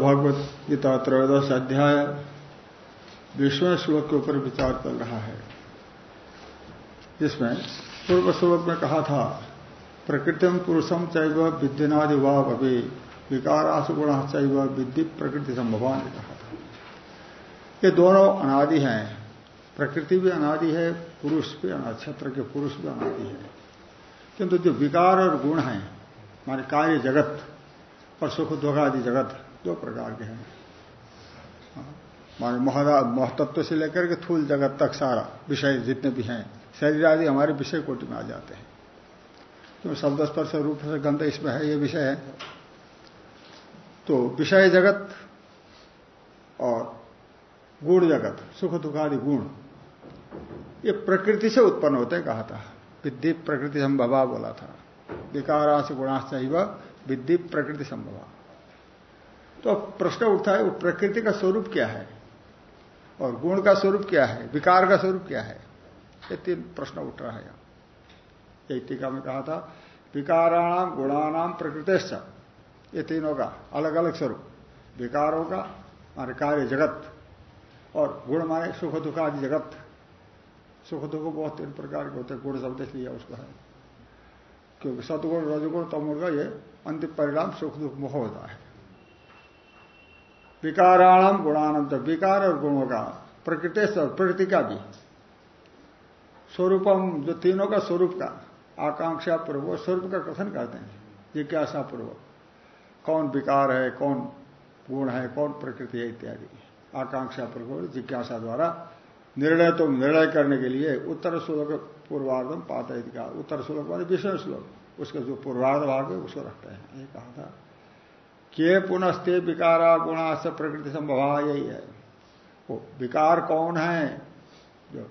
भागवत गीता त्रयोदश अध्याय विश्व श्लोक के ऊपर विचार कर रहा है। जिसमें पूर्व श्लोक में कहा था प्रकृतिम पुरुषम चैव विद्यनादि भाव अभी विकारास गुण चैव विद्धि प्रकृति संभवान कहा था। ये दोनों अनादि हैं। प्रकृति भी अनादि है, पुरुष भी क्षेत्र के पुरुष भी अनादि है। किंतु जो विकार और गुण हैं, माने कार्य जगत और सुख दुख आदि जगत दो प्रकार के हैं। माने महतत्व से लेकर के थूल जगत तक सारा विषय जितने भी हैं, शरीर आदि हमारे विषय कोटि में आ जाते हैं। तो शब्द स्पर्श रूप से गंध इसमें है, ये विषय है। तो विषय जगत और गुण जगत, सुख दुख आदि गुण, ये प्रकृति से उत्पन्न होते हैं कहा था। विद्धि प्रकृति संभवा बोला था। विकाराश गुणाश चाहिए विद्धि प्रकृति संभवा। तो प्रश्न उठता है, वो प्रकृति का स्वरूप क्या है? और गुण का स्वरूप क्या है? विकार का स्वरूप क्या है? ये तीन प्रश्न उठ रहा है यहाँ। टीका में कहा था विकाराणाम गुणानाम प्रकृतिश्च। ये तीनों का अलग अलग स्वरूप। विकारों का माने कार्य जगत, और गुण माने सुख दुख आदि जगत। सुख दुख बहुत तीन प्रकार के होते हैं, गुण शब्द लिया उसको है। क्योंकि सतगुण रजगुण तमुण का ये अंतिम परिणाम सुख दुख मोह होता है। विकाराणाम गुणानंद विकार और गुणों का, प्रकृति प्रकृति का भी। स्वरूपम, जो तीनों का स्वरूप का, आकांक्षा पूर्वक स्वरूप का कथन करते हैं। जिज्ञासा पूर्वक कौन विकार है, कौन गुण है, कौन प्रकृति है, इत्यादि। आकांक्षा पूर्वक जिज्ञासा द्वारा निर्णय तो निर्णय करने के लिए उत्तर श्लोक पूर्वार्धम पाता का उत्तर श्लोक वाले विषय श्लोक। उसका जो पूर्वार्ध भाग है, उसको रखते हैं। ये कहा था। के पुनस्ते विकारा गुणा से प्रकृति संभवा यही है। वो विकार कौन है? जो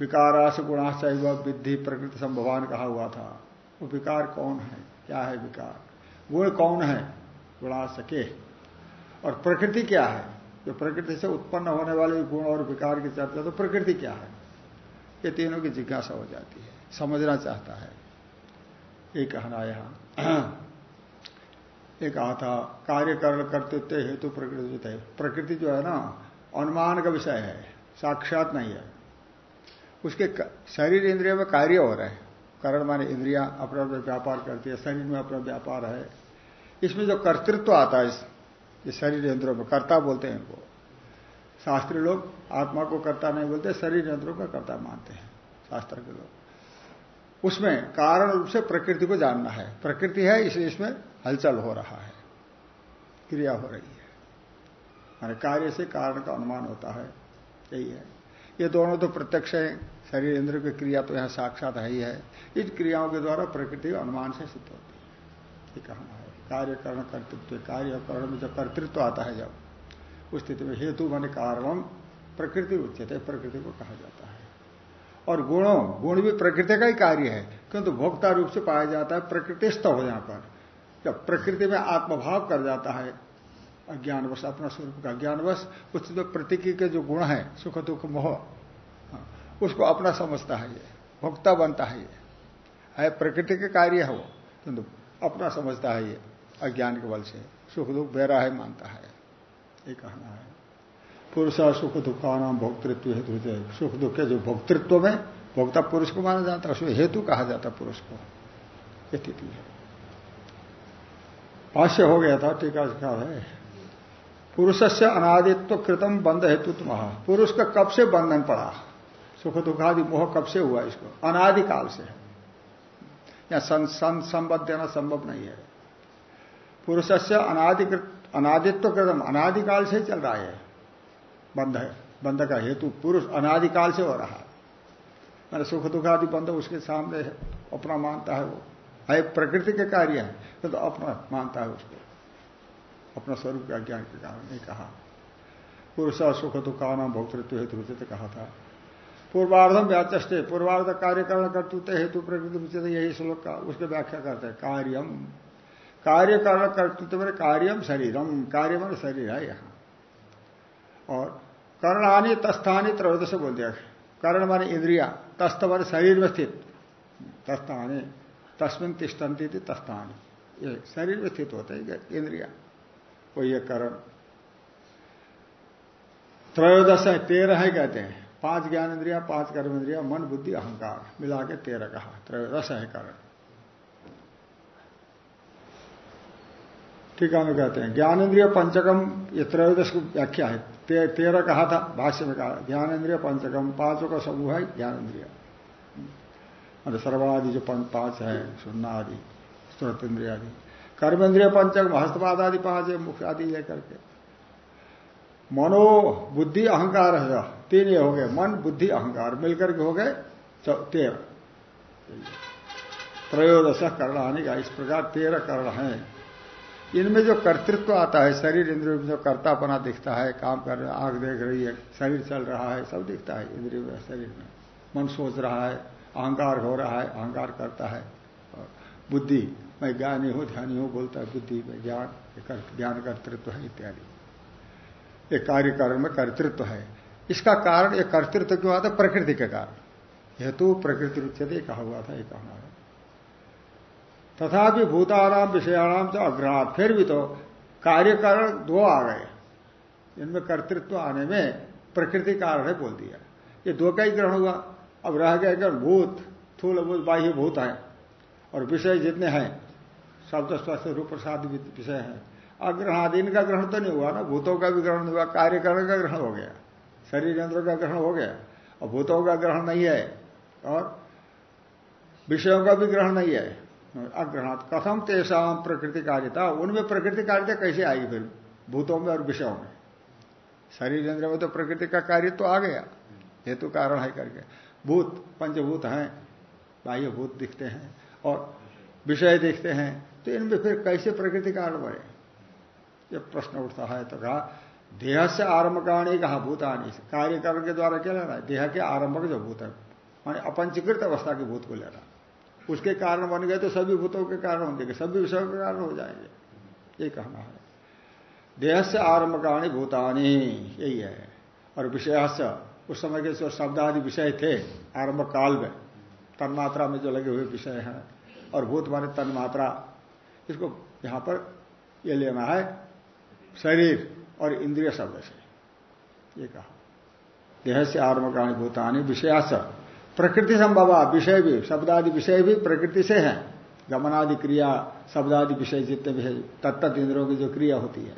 विकारा से गुणा चाहिए विद्धि प्रकृति संभवान कहा हुआ था। वो विकार कौन है? क्या है विकार? गुण कौन है? गुणा सके और प्रकृति क्या है? जो प्रकृति से उत्पन्न होने वाले गुण और विकार की चर्चा तो प्रकृति क्या है? ये तीनों की जिज्ञासा हो जाती है। समझना चाहता है। ये कहना यहाँ। ये कहा था, कार्य करण कर्तृत्व हेतु प्रकृति है। प्रकृति जो है ना, अनुमान का विषय है, साक्षात नहीं है। उसके शरीर इंद्रियों में कार्य हो रहा है। करण माने इंद्रिया अपना व्यापार करती है, शरीर में अपना व्यापार है। इसमें जो कर्तृत्व आता है ये शरीर यंत्रों में, कर्ता बोलते हैं इनको। शास्त्रीय लोग आत्मा को कर्ता नहीं बोलते, शरीर यंत्रों का कर्ता मानते हैं, शास्त्र के लोग। उसमें कारण रूप से प्रकृति को जानना है। प्रकृति है इसलिए इसमें हलचल हो रहा है, क्रिया हो रही है। माने कार्य से कारण का अनुमान होता है, यही है। ये दोनों तो प्रत्यक्ष है, शरीर इंद्र की क्रिया तो यहाँ साक्षात है ही है। इन क्रियाओं के द्वारा प्रकृति अनुमान से सिद्ध होती है। ये कहना है, कार्य करण कर्तृत्व, कार्य करण में जब कर्तृत्व आता है जब, उस स्थिति में हेतु माने कारण प्रकृति उचित है प्रकृति को कहा जाता है। और गुणों, गुण भी प्रकृति का ही कार्य है, किंतु भोक्ता रूप से पाया जाता है प्रकृतिस्थ हो जाने पर। जब प्रकृति में आत्मभाव कर जाता है अज्ञानवश अपना स्वरूप का ज्ञानवश उस प्रतीकी के जो गुण है सुख दुख मोह हाँ, उसको अपना समझता है ये भोक्ता बनता है ये। है प्रकृति के कार्य है वो किंतु अपना समझता है ये अज्ञान के बल से। सुख दुख बेरा है मानता है। ये कहना है। पुरुष सुख दुखाना भोक्तृत्व हेतु सुख दुख के जो भोक्तृत्व में भोक्ता पुरुष को माना जाता है उसमें हेतु कहा जाता है पुरुष को। स्थिति है। भाष्य हो गया था, टीका है। पुरुष से अनादित्व कृतम बंध हेतु तुम। पुरुष का कब से बंधन पड़ा? सुख दुखादि मोह कब से हुआ इसको? अनादिकाल से। या संबद्ध देना संभव नहीं है। पुरुष से अनादिकृत, अनादित्व कृतम अनादिकाल से चल रहा है। बंध है, बंध का हेतु पुरुष अनादिकाल से हो रहा है। मैंने सुख दुखादि बंध उसके सामने अपना मानता है वो। है प्रकृति के कार्य है। तो, तो अपना मानता है उसको। अपना स्वरूप का ज्ञान के कारण नहीं कहा। पुरुष सुख तो दुखाना भोक्तृत्व हेतु तो कहा था। पूर्वार्धम व्याचे पूर्वार्ध कार्यकरण कर्तृत्व हेतु प्रकृति उचित यही श्लोक का उसके व्याख्या करते हैं। कार्यम कार्य। करण कर्तृत्व मेरे कार्यम शरीरम कार्य मन शरीर है यहाँ। और कर्णानी तस्थानी त्रयोदश बोल दिया कर्ण माने इंद्रिया। तस्थ माने शरीर में स्थित। तस्थानी। तस्मिन तिष्ठन्ति थी तस्थानी। ये शरीर में स्थित होते हैं इंद्रिया। वो ये करण। त्रयोदश है तेरह है कहते हैं। पाँच ज्ञान इंद्रिया पाँच कर्म इंद्रिया मन बुद्धि अहंकार मिला के तेरह कहा। त्रयोदश है कारण। ठीक है कहते हैं ज्ञान इंद्रिय पंचकम ये त्रयोदश की व्याख्या है। ते, तेरह कहा था भाष्य में कहा ज्ञान इंद्रिय पंचकम पाँचों का समूह है ज्ञान इंद्रिय। मतलब सर्वादि जो पाँच है सुन्ना आदि स्त्रोत इंद्रिया आदि कर्म इंद्रिय पंचकम हस्तपाद आदि पाँच है मुख्य आदि लेकर के मनो बुद्धि अहंकार है। तीन ये हो गए। मन, बुद्धि, अहंकार। मिलकर के हो गए तेरह। त्रयोदश कर्ण आने का इस प्रकार तेरह कर्ण है। इनमें जो कर्तृत्व आता है, शरीर इंद्रियों में जो कर्तापना दिखता है, काम कर रहा है आँख देख रही है, शरीर चल रहा है, सब दिखता है इंद्रिय में, शरीर में। मन सोच रहा है अहंकार हो रहा है, अहंकार करता है। बुद्धि, मैं ज्ञानी हूँ, ध्यानी हूँ, बोलता है, बुद्धि, में ज्ञान ज्ञान कर्तृत्व है, इत्यादि। एक कार्य कारण में कर्तृत्व है। इसका कारण एक कर्तृत्व क्यों आता प्रकृति के कारण। हेतु प्रकृति उच्चते कहा हुआ था, ये कहना है। तथापि भूताराम विषयाणाम तो अग्रहात। फिर भी तो कार्य कारण दो आ गए। इनमें कर्तृत्व आने में प्रकृति कारण है, बोल दिया। ये दो का ही ग्रहण हुआ। अब रह गया क्या भूत, थूल भूत, बाह्य भूत है। और विषय जितने हैं, शब्द स्वस्थ रूप प्रसाद विषय है। अग्रहणादि इनका ग्रहण तो नहीं हुआ ना, भूतों का भी ग्रहण हुआ, कार्यकरण का ग्रहण हो गया। शरीर यंत्रों का ग्रहण हो गया। और भूतों का ग्रहण नहीं है, और विषयों का भी ग्रहण नहीं है। अग्रहणात कथम तेषाम प्रकृति कार्यता उनमें प्रकृति कार्यता कैसे आएगी फिर? भूतों में और विषयों में। शरीर इंद्र में तो प्रकृति का कार्य तो आ गया। हेतु कारण है करके। भूत, पंचभूत हैं, बाह्य भूत दिखते हैं और विषय दिखते हैं तो इनमें फिर कैसे प्रकृति कारण बने ये प्रश्न उठता है तो कहा, देह से आरंभ आरंभकाणी कहा भूतानी कार्य कारण के द्वारा क्या लेना है? देह के आरंभक जो भूत है, माने अपंचीकृत अवस्था के भूत को लेना। उसके कारण बन गए तो सभी भूतों के कारण होंगे सभी विषयों के कारण हो जाएँगे। ये कहना है। देह से आरंभ आरंभकाणी भूतानी, यही है। और विषय उस समय के जो शब्द आदि विषय थे, आरंभ काल में, तन्मात्रा में जो लगे हुए विषय हैं, और भूत माने तन्मात्रा, इसको यहाँ पर ये लेना है, शरीर और इंद्रिय शब्द से। ये कहा। देह से आरंभकाणी भूतानी विषयास। प्रकृति संभव, विषय भी, शब्दादि विषय भी प्रकृति से है। गमनादि क्रिया, शब्दादि विषय जितने भी है तत्त इंद्रियों की जो क्रिया होती है,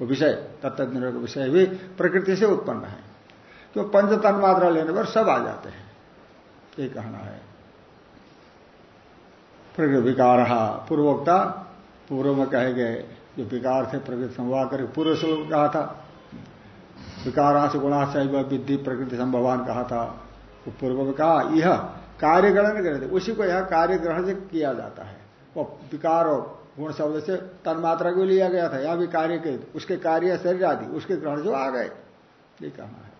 वो विषय तत्त इंद्रियों का विषय भी प्रकृति से उत्पन्न है। तो पंच तन मात्रा लेने पर सब आ जाते हैं। ये कहना है। प्रकृति विकार पूर्वोक्ता, पूर्व में कहे गए जो विकार थे, प्रकृति संवाद कर, पूर्व श्लोक कहा था। विकाराश गुणाश विद्धि प्रकृति संभवान कहा था। तो पूर्व में कहा, यह कार्य ग्रहण करते उसी को यह कार्य ग्रहण से किया जाता है। वो विकार और गुण शब्द से तन्मात्रा को लिया गया था। यह भी कार्य के, उसके कार्य शरीर आदि, उसके ग्रहण जो आ गए। ये कहना है।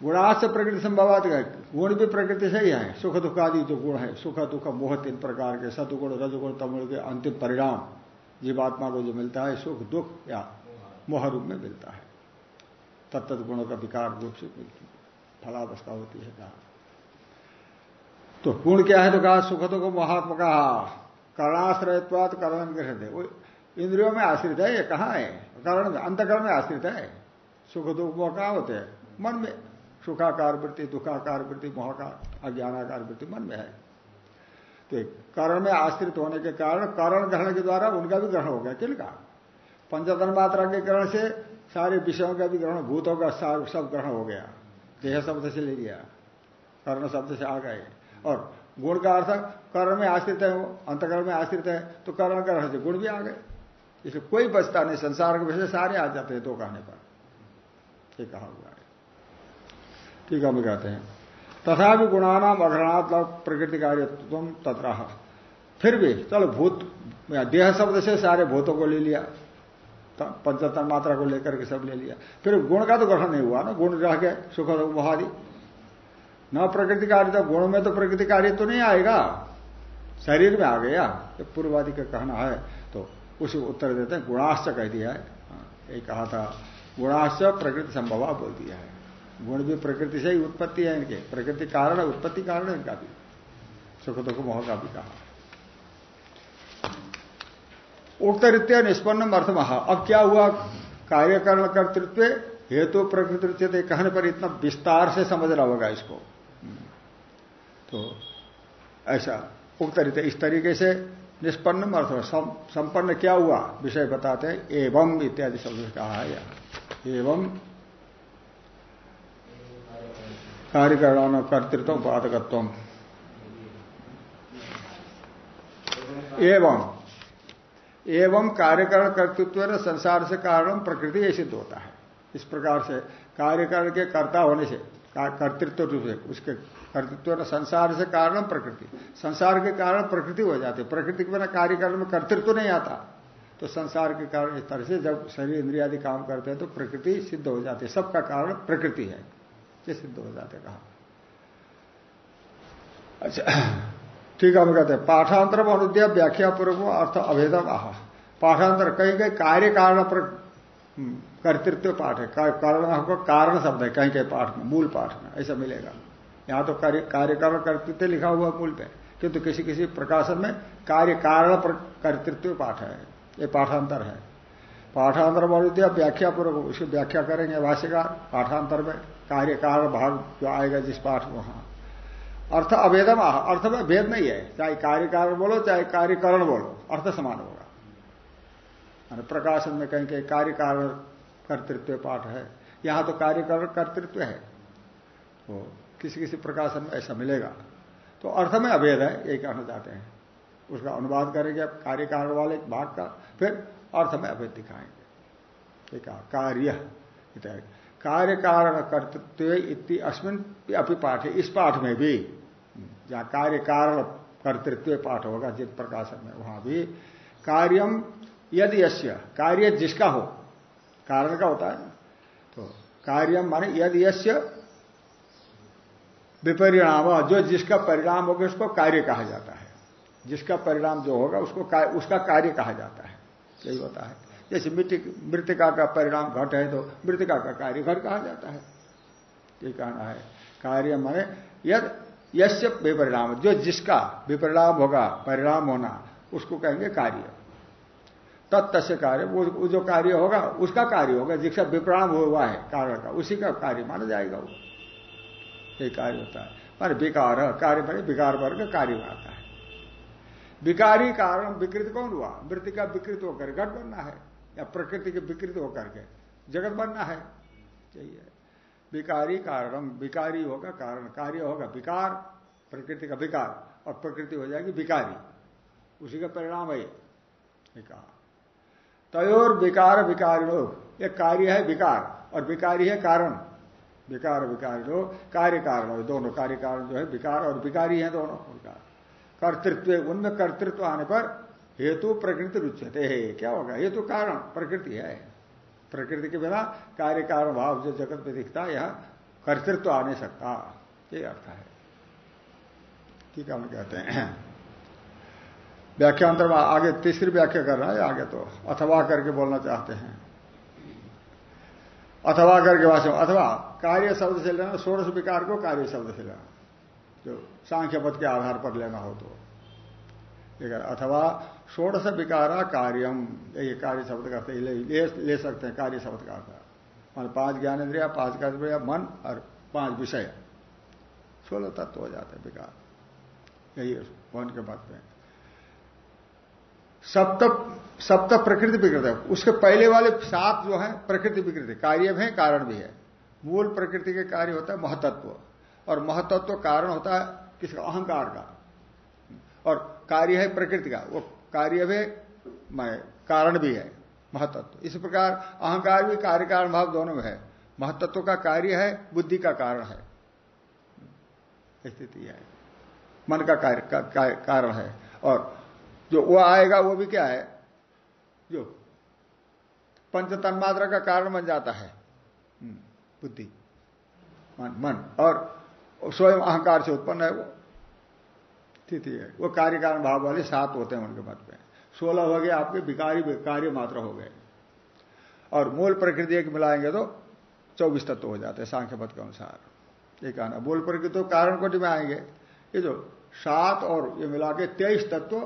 गुणाश प्रकृति संभवात गुण भी प्रकृति से ही है सुख दुख आदि जो गुण है, सुख दुख मोह तीन प्रकार के सतुगुण रजगुण तमुण के अंतिम परिणाम जीवात्मा को जो मिलता है, सुख दुख या मोह रूप में मिलता है। तत्त गुणों का विकार रूप से मिलती है। फलावस्था होती है कहा तो गुण क्या है तो कहा, सुख दुख महात्मा कहा, करणाश्रयत्वात करण ग्रहण इंद्रियों में आश्रित है, ये कहा है? करण, अंतकरण में आश्रित है। सुख दुख मोह कहा होते हैं? मन में सुखाकार वृत्ति, दुखाकार वृत्ति, मोहकार, अज्ञानाकार वृत्ति मन में है। तो करण में आश्रित होने के कारण करण ग्रहण के द्वारा उनका भी ग्रहण हो गया किनका पंचतन मात्रा के ग्रहण से सारे विषयों का भी ग्रहण, भूतों का सब ग्रहण हो गया। देह शब्द से ले लिया, कर्ण शब्द से आ गए। और गुण का अर्थ, कर्ण में आश्रित है वो, अंतकर्ण में आश्रित है तो कर्ण का से गुण भी आ गए। इसलिए कोई बचता नहीं, संसार के विषय सारे आ जाते हैं दो कहने पर। ये कहा हुआ है हम कहते हैं। तथा भी गुणानाम अग्रणात्मक प्रकृति कार्य तथा फिर भी चलो भूत देह शब्द से सारे भूतों को ले लिया। पंचतन मात्रा को लेकर के सब ले लिया। फिर गुण का तो ग्रहण नहीं हुआ ना गुण रह गए सुख मोहादि न प्रकृति कार्य तो गुण में तो प्रकृति कार्य तो नहीं आएगा। शरीर में आ गया तो पूर्वादि का कहना है। तो उसे उत्तर देते हैं गुणाश्च कह दिया है। हाँ, ये कहा था गुणाश्च प्रकृति संभव बोल दिया है। गुण भी प्रकृति से ही उत्पत्ति है इनके। प्रकृति कारण उत्पत्ति कारण है इनका भी। सुख दुख मोह का भी कहा उक्त रीत्या निष्पन्न अर्थ महा अब क्या हुआ? कार्यकरण कर्तृत्व हेतु प्रकृति कहने पर इतना विस्तार से समझना होगा इसको। तो ऐसा उक्त रीत्या इस तरीके से निष्पन्न अर्थ संपन्न क्या हुआ? विषय बताते हैं। एवं इत्यादि शब्द कहा है। एवं कार्यकरण कर्तृत्व पादकत्व एवं एवं कार्यकरण कर्तृत्व संसार से कारण प्रकृति सिद्ध होता है इस प्रकार से कार्यकरण के कर्ता होने से कर्तृत्व रूप से उसके कर्तृत्व संसार से कारण प्रकृति संसार के कारण प्रकृति हो जाती है प्रकृति के बिना कार्यकरण में कर्तृत्व नहीं आता तो संसार के कारण इस तरह से जब शरीर इंद्रिया आदि काम करते हैं तो प्रकृति सिद्ध हो जाती है सबका कारण प्रकृति है ये सिद्ध हो जाते कहा। अच्छा ठीक है हम कहते हैं पाठांतर में अनुद्या व्याख्या पूर्व अर्थ अभेदम आह। पाठांतर कहीं कहीं कार्य कारण पर हम्म, कर्तृत्व पाठ है। कारण आपको कारण शब्द है कहीं कहीं पाठ में मूल पाठ में ऐसा मिलेगा। यहाँ तो कार्य कारण कर्तृत्व लिखा हुआ मूल पे किंतु किसी किसी प्रकाशन में कार्य कारण पर कर्तृत्व पाठ है ये पाठांतर है। पाठांतर बोलते व्याख्या पूर्वक उसकी व्याख्या करेंगे भाष्यकार। पाठांतर में कार्य कारण भाग जो आएगा जिस पाठ वहाँ। अर्थ अभेदम अर्थ में भेद नहीं है। चाहे कार्य कारण बोलो, चाहे कार्यकरण बोलो, अर्थ समान होगा। मैंने प्रकाशन में कहीं कहीं कार्य कारण कर्तृत्व पाठ है। यहाँ तो कार्यकरण कर्तृत्व है। तो किसी किसी प्रकाशन में ऐसा मिलेगा। तो अर्थ में अभेद है, ये कहना चाहते हैं। उसका अनुवाद करेंगे कार्य कारण वाले भाग का, फिर अर्थ में अभेद दिखाएँगे। एक कार्य कार्य कारण कर्तृत्व इति अस्मिन अपि पाठ है इस पाठ में भी, जहाँ कार्य कारण कर्तृत्व पाठ होगा जित प्रकाशन में वहाँ भी कार्यम यदि यश्य कार्य जिसका हो, कारण का होता है तो कार्यम माने यदि यश्य विपरिणाम, जो जिसका परिणाम होगा उसको कार्य कहा जाता है। जिसका परिणाम जो होगा उसको का, उसका कार्य कहा जाता है। यही होता है। जैसे मिट्टी मृतिका का परिणाम घट है तो मृतिका का कार्य घट कहा जाता है। ये कहना है। कार्य माने यद यश्य विपरिणाम। जो जिसका विपरिणाम होगा परिणाम होना उसको कहेंगे कार्य। तत्स्य कार्य वो जो कार्य होगा उसका कार्य होगा। जिसका विपरिणाम हुआ है कारण का उसी का कार्य माना जाएगा वो। ये कार्य होता है। मान विकार कार्य बने विकार वर्ग कार्य आता है विकारी कारण विकृत कौन हुआ? मृत्यु का विकृत होकर घट बनना है, या प्रकृति के विकृत होकर के जगत बनना है? चाहिए विकारी कारण विकारी होगा कारण, कार्य होगा विकार, प्रकृति का विकार, और प्रकृति हो जाएगी विकारी। उसी का परिणाम है कहा। तयोर विकार विकारी लोग एक कार्य है विकार, और विकारी है कारण। विकार विकार जो कार्य कारण दोनों कार्य कारण जो है विकार और विकारी है दोनों। उनका कर्तृत्व उनमें कर्तृत्व आने पर हेतु प्रकृति रुचते है। क्या होगा? हेतु कारण, प्रकृति है। प्रकृति के बिना कार्य कारण, भाव जो जगत में दिखता है यह कर्तृत्व आ नहीं सकता। ये अर्थ है। ठीक है, हम कहते हैं। व्याख्यांतर में आगे तीसरी व्याख्या कर रहा है, आगे तो अथवा करके बोलना चाहते हैं। अथवा करके वास्तव अथवा कार्य शब्द से लेना, षोड़श विकार को कार्य शब्द से लेना। जो सांख्य पद के आधार पर लेना हो तो। अथवा षोड़श विकारा कार्यम ये कार्य शब्द करते ले, ले, ले सकते हैं कार्य शब्द का अर्थ मान पाँच ज्ञान इंद्रिया पाँच कर्म मन और पाँच विषय। सोलह तत्व हो जाते हैं विकार। यही मन के मत में। सप्त सप्त प्रकृति विकृत है। उसके पहले वाले सात जो है प्रकृति विकृति कार्य भी है कारण भी है। मूल प्रकृति के कार्य होता है महतत्व। और महतत्व कारण होता है किसका अहंकार का। और कार्य है प्रकृति का वो कार्य भी मैं कारण भी है महतत्व इस प्रकार अहंकार भी कार्य कारण भाव दोनों में है। महतत्व का कार्य है बुद्धि का कारण है। स्थिति है। मन का कार्य का, कारण है। और जो वो आएगा वो भी क्या है? जो पंच तन्मात्रा का कारण बन जाता है। हम्म, बुद्धि। मन मन। और स्वयं अहंकार से उत्पन्न है वो। स्थिति है। वो कार्य कारण भाव वाले सात होते हैं उनके मत में। सोलह हो गए, आपके विकारी कार्य मात्र हो गए। और मूल प्रकृति एक मिलाएँगे तो चौबीस तत्व हो जाते हैं सांख्य पद के अनुसार। ये कहना, मूल प्रकृति तो कारण कोटि में आएँगे। ये जो सात और ये मिला के तेईस तत्व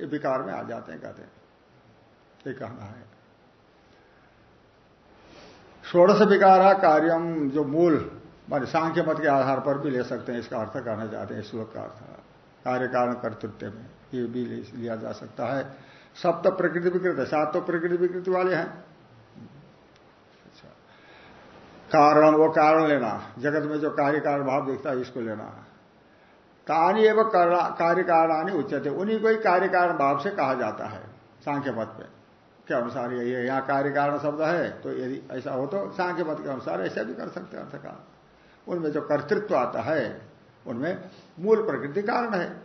ये विकार में आ जाते हैं, कहते हैं। ये कहना है। षोड़श विकारा कार्यम जो मूल मान सांख्य मत के आधार पर भी ले सकते हैं, इसका अर्थ करना चाहते हैं श्लोक का अर्थ कार्य कारण कर्तृत्व में ये भी लिया जा सकता है। सप्त प्रकृति विकृत है, सात तो प्रकृति विकृति वाले हैं। अच्छा। कारण वो कारण लेना, जगत में जो कार्य कारण भाव दिखता है, इसको लेना तानी एवं कार्य कारणानी उच्चते उन्हीं को ही कार्य कारण भाव से कहा जाता है, सांख्य मत में के अनुसार है यहाँ कार्य कारण शब्द है तो यदि ऐसा हो तो सांख्य मत के अनुसार ऐसा भी कर सकते हैं अर्थ का उनमें जो कर्तृत्व आता है, उनमें मूल प्रकृति कारण है।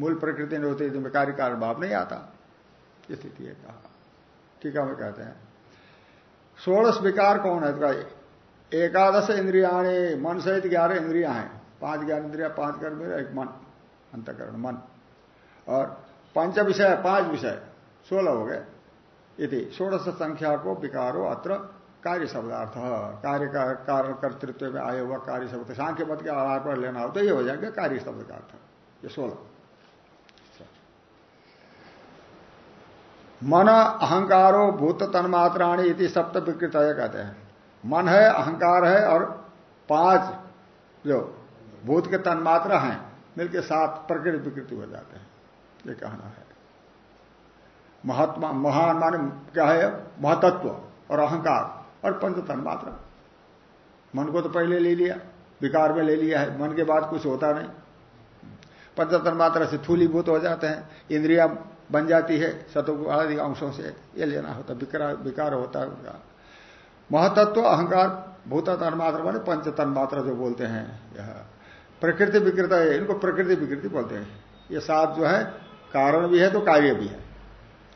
मूल प्रकृति नहीं होती तो कार्य कारण भाव नहीं आता। स्थिति है कहा। ठीक है कहते हैं। षोड़श विकार कौन है? तो एकादश इंद्रिया मन सहित ग्यारह इंद्रिया हैं। पाँच ज्ञान इंद्रिया, पाँच कर्म एक मन। अंतकरण, मन। और पंच विषय, पाँच विषय, सोलह हो गए। यदि षोड़श संख्या को विकारो अत्र कार्य शब्दार्थ कार्य का, कारण कर्तृत्व में आया हुआ कार्य शब्द सांख्य मत के आधार पर लेना हो तो ये हो जाएगा कार्य शब्द का अर्थ। ये सोलह। मन अहंकारो भूत तन्मात्राणी इति सप्त विकृत कहते हैं। मन है, अहंकार है और पाँच जो भूत के तन्मात्रा हैं मिलकर सात प्रकृति विकृति हो जाते हैं। ये कहना है। महात्मा, महान माने क्या है? महतत्व और अहंकार। और पंच तन्मात्रा मन को तो पहले ले लिया, विकार में ले लिया है, मन के बाद कुछ होता नहीं। पंच तन्मात्रा से थूलीभूत हो जाते हैं, इंद्रिया बन जाती है सतु आदि अंशों से ये लेना होता, विकार होता है उनका। महतत्व, अहंकार, भूत तन्मात्रा माने पंच तन्मात्रा जो बोलते हैं यह। प्रकृति विकृत है, इनको प्रकृति विकृति बोलते हैं। ये सात जो है, कारण भी है तो कार्य भी है।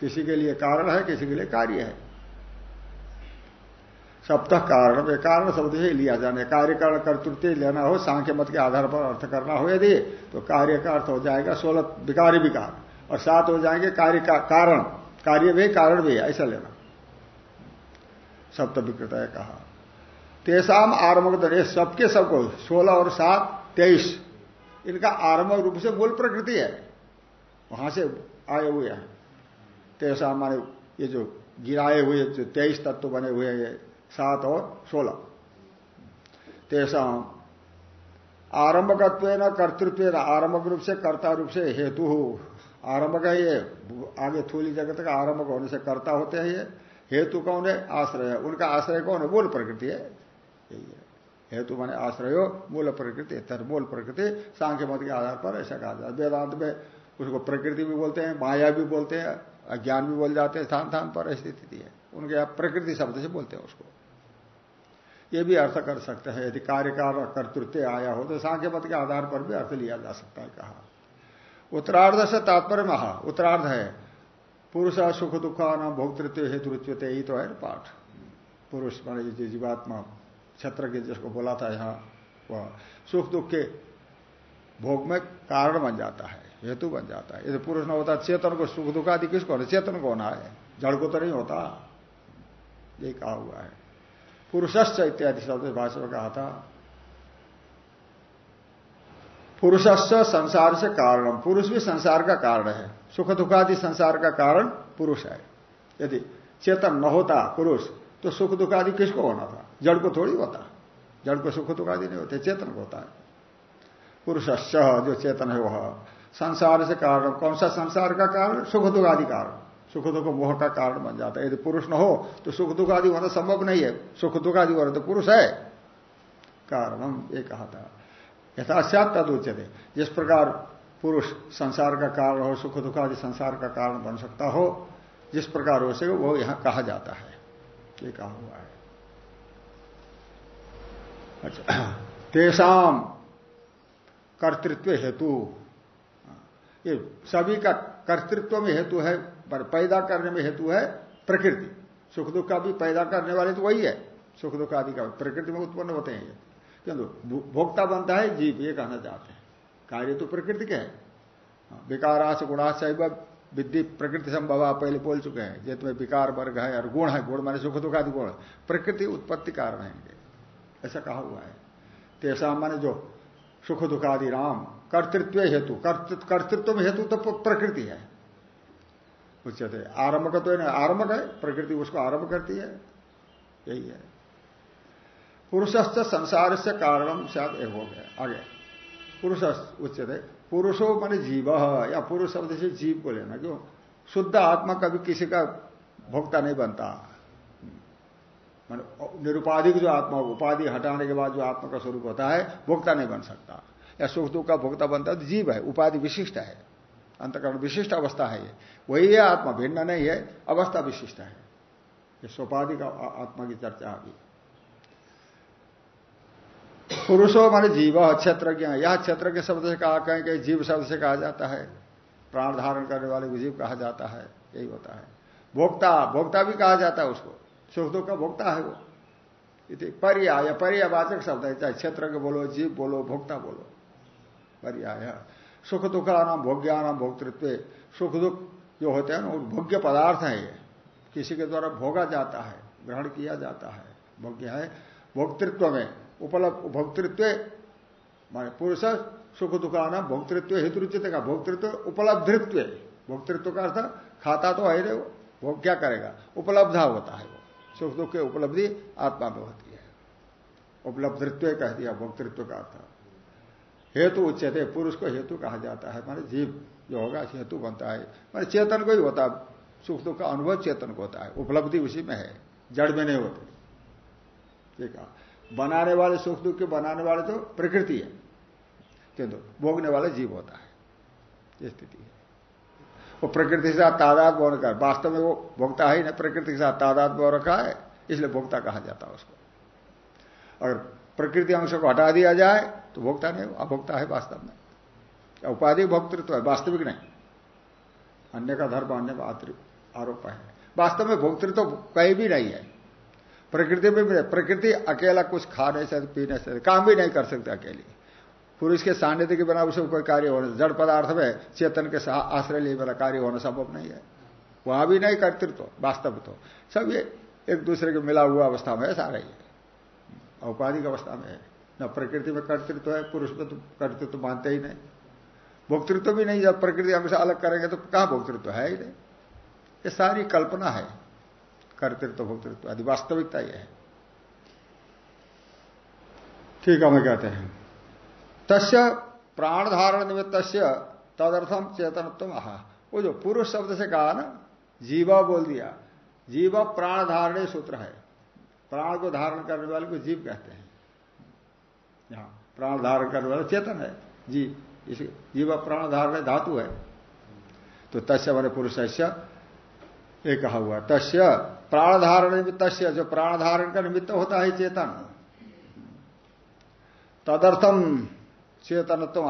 किसी के लिए कारण है, किसी के लिए कार्य है। सप्तह कारण। वे कारण शब्द से लिया जाने। कार्य कारण कर्तृत्व लेना हो, सांख्य मत के आधार पर अर्थ करना हो यदि तो कार्य का अर्थ हो जाएगा सोलह विकारी विकार। और सात हो जाएँगे कार्य का कारण। कार्य भी, कारण भी ऐसा लेना। सप्त विकृत है कहा तेसाम आरंभ सबके सबको, सोलह और सात, तेईस। इनका आरंभ रूप से मूल प्रकृति है। वहाँ से आए हुए हैं। तेईसा माने ये जो गिराए हुए, जो तेईस तत्व बने हुए हैं सात और सोलह। तेसा आरंभकत्व न कर्तृत्व आरंभक रूप से कर्ता रूप से हेतु। आरंभक है ये, आगे थूली जगत का आरंभक होने से कर्ता होते हैं ये। हेतु कौन है? आश्रय। है उनका आश्रय कौन है? मूल प्रकृति है। यही है। हेतु माने आश्रय हो मूल प्रकृति मूल प्रकृति, सांख्य मत के आधार पर ऐसा कहा जाता है। वेदांत में उसको प्रकृति भी बोलते हैं, माया भी बोलते हैं, अज्ञान भी बोल जाते हैं स्थान स्थान पर ऐसी स्थिति है। उनके प्रकृति शब्द से बोलते हैं उसको। ये भी अर्थ कर सकते हैं। यदि कार्यकार कर्तृत्व आया हो तो सांख्य मत के आधार पर भी अर्थ लिया जा सकता है, कहा। उत्तरार्ध से तात्पर्य महा। उत्तरार्ध है। पुरुष सुख दुख नाम भोक्तृत्व हेतु यही तो है पाठ। पुरुष मान जीवात्मा, छत्र के जिसको बोला था यहाँ, वह सुख दुख के भोग में कारण बन जाता है, हेतु बन जाता है। यदि पुरुष न होता, चेतन को सुख दुख आदि किसको होना? चेतन को होना है। जड़ को तो नहीं होता। ये कहा हुआ है। पुरुषश्च इत्यादि शब्द भाषा में कहा था। पुरुषश्च संसार से कारण पुरुष भी संसार का कारण है। सुख दुखादि संसार का कारण पुरुष है। यदि चेतन न होता पुरुष तो सुख दुखादि किसको होना था? जड़ को थोड़ी होता। जड़ को सुख दुखादि नहीं होते, चेतन को होता है। पुरुषश्च जो चेतन है वह संसार से कारण। कौन सा संसार का कारण? सुख दुखादि कारण। सुख दुख मोह का कारण बन जाता है। यदि पुरुष न हो तो सुख दुख आदि होना संभव नहीं है। सुख दुख आदि होना तो पुरुष है। कारणम, ये कहा था। यथाश्यात तद उच्चते जिस प्रकार पुरुष संसार का कारण हो, सुख दुख आदि संसार का कारण बन सकता हो, जिस प्रकार हो सके वो यहाँ कहा जाता है। ये कहा हुआ है। अच्छा तेषाम कर्तृत्व हेतु। ये सभी का कर्तृत्व में हेतु है पर पैदा करने में हेतु है प्रकृति। सुख दुख का भी पैदा करने वाले तो वही है। सुख दुख आदि का प्रकृति में उत्पन्न होते हैं किंतु भोक्ता बनता है जीव ये कहना चाहते हैं। कार्य तो प्रकृति के है। हाँ, विकाराश गुणाश विद्धि प्रकृति संभव आप पहले बोल चुके हैं। जित में विकार वर्ग है और गुण है। गुण माने सुख दुख आदि गुण। प्रकृति उत्पत्ति कारण है ऐसा कहा हुआ है। तेसा माने जो सुख दुखादि राम कर्तृत्व हेतु। कर्तृत्व में हेतु तो प्रकृति है। उच्चते आरंभ का तो नहीं आरंभ है, प्रकृति उसको आरंभ करती है। यही है। पुरुषस्थ संसार से कारण शायद एक हो गया। आगे। पुरुष उच्चते पुरुषो मान जीव, या पुरुष शब्द से जीव को लेना, क्यों? शुद्ध आत्मा कभी किसी का भोक्ता नहीं बनता। मान निरुपाधिक जो आत्मा उपाधि हटाने के बाद जो आत्मा का स्वरूप होता है, भोक्ता नहीं बन सकता। या सुख दुख का भोक्ता बनता है तो जीव है, उपाधि विशिष्ट है। अंतकरण विशिष्ट अवस्था है ये। वही है, आत्मा भिन्न नहीं है, अवस्था विशिष्ट है। ये सोपाधि का आत्मा की चर्चा अभी पुरुषो मान जीव क्षेत्रज्ञ। यह क्षेत्र के शब्द से कहा, कहें कि जीव शब्द से कहा जाता है। प्राण धारण करने वाले को जीव कहा जाता है। यही होता है। भोक्ता भोक्ता भी कहा जाता है उसको। सुख दुख का भोक्ता है वो। पर्याय पर्यावाचक शब्द है। चाहे क्षेत्र के बोलो, जीव बोलो, भोक्ता बोलो। पर्याय। सुख दुख भोग्या भोक्तृत्व सुख दुख जो होते हैं ना भोग्य पदार्थ है ये। किसी के द्वारा भोगा जाता है, ग्रहण किया जाता है। भोग्य है भोक्तृत्व में, उपलब्ध भोक्तृत्व, माने पुरुष सुख दुखाना भोक्तृत्व हेतुचित का भोक्तृत्व उपलब्धित्व। भोक्तृत्व का अर्थ, खाता तो है वो क्या करेगा? उपलब्धा होता है वो। सुख दुख की उपलब्धि आत्मा में होती है। उपलब्धित्व कह दिया, भोक्तृत्व का अर्थ। हेतु उच्चते पुरुष को हेतु कहा जाता है। माने जीव जो होगा, हेतु बनता है। माने चेतन को ही होता है। सुख दुख का अनुभव चेतन को होता है। उपलब्धि उसी में है। जड़ में नहीं होती। ठीक है बनाने वाले सुख दुख के बनाने वाले तो प्रकृति है। किंतु भोगने वाला जीव होता है। ये स्थिति है। वो प्रकृति के साथ तादाद बोन कर वास्तव में वो भोगता है ना प्रकृति के साथ तादाद बो रखा है। इसलिए भोगता कहा जाता है उसको। अगर प्रकृति अंश को हटा दिया जाए तो भोक्ता नहीं, अभोक्ता है वास्तव में। उपाधि भोक्तृत्व है? वास्तविक नहीं। अन्य का धर्म, अन्य आरोप है। वास्तव में भोक्तृत्व तो कहीं भी नहीं है। प्रकृति में भी प्रकृति अकेला कुछ खा नहीं सकती, पी नहीं काम भी नहीं कर सकते अकेली। पुरुष के सान्निध्य के बिना उसे कोई कार्य होने, जड़ पदार्थ में चेतन के आश्रय लिए मेरा कार्य होना संभव नहीं है। वहाँ भी नहीं कर्तृत्व, वास्तव तो। सब ये एक दूसरे के मिला हुआ अवस्था में है। सारा ये औपाधिक अवस्था में है। न प्रकृति में कर्तृत्व है, पुरुष में तो कर्तृत्व मानते ही नहीं। भोक्तृत्व भी नहीं, जब प्रकृति हमसे अलग करेंगे तो कहाँ भोक्तृत्व है ही नहीं? ये सारी कल्पना है, कर्तृत्व, भोक्तृत्व आदि। वास्तविकता यह है। ठीक है मैं कहते हैं। तस्य प्राण धारण निमित्त तदर्थम चेतनत्व आहा वो जो पुरुष शब्द से कहा ना, जीवा बोल दिया, जीव प्राण धारणे सूत्र है। प्राण को धारण करने वाले को जीव कहते हैं। यहाँ प्राण धारण करने वाला चेतन है जी इसे जीव प्राण धारण धातु है। तो तस्य मैंने पुरुष ये कहा हुआ, तस्य प्राण धारण निमित्त जो प्राण धारण का निमित्त होता है, चेतन। तदर्थम चेतन चेतनत्व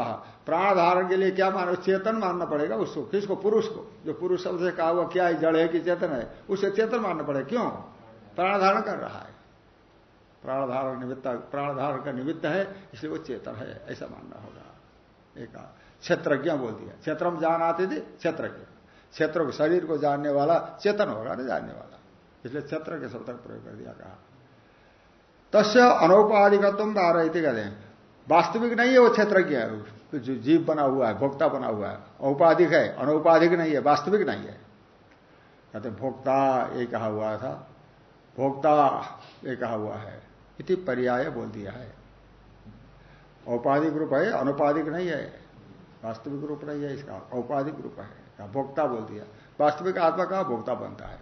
प्राण धारण के लिए क्या मानो, चेतन मानना पड़ेगा उसको, किसको, पुरुष को। जो पुरुष शब्द से कहा हुआ, क्या है, जड़ है कि चेतन है, उसे चेतन मानना पड़ेगा। क्यों? प्राण धारण कर रहा है। प्राण धारण निमित्त प्राण धारण का निमित्त है, इसलिए वो चेतन है, ऐसा मानना होगा। एक क्षेत्रज्ञ बोल दिया क्षेत्र में जान आते थे क्षेत्रज्ञ। क्षेत्र शरीर को जानने वाला चेतन होगा ना जानने वाला। इसलिए क्षेत्र के शब्द प्रयोग कर दिया कहा। तस्य अनौपाधिकत्व आ रही थी कहते हैं। वास्तविक नहीं है वो क्षेत्रज्ञ है जो जीव बना हुआ है, भोक्ता बना हुआ है। औपाधिक है, अनौपाधिक नहीं है, वास्तविक नहीं है। कहते भोक्ता, ये कहा हुआ था। भोक्ता, ये कहा हुआ है। इति पर्याय बोल दिया है। औपाधिक रूप है, अनुपाधिक नहीं है। वास्तविक रूप नहीं है इसका, औपाधिक रूप है। भोक्ता बोल दिया। वास्तविक आत्मा का भोक्ता बनता है?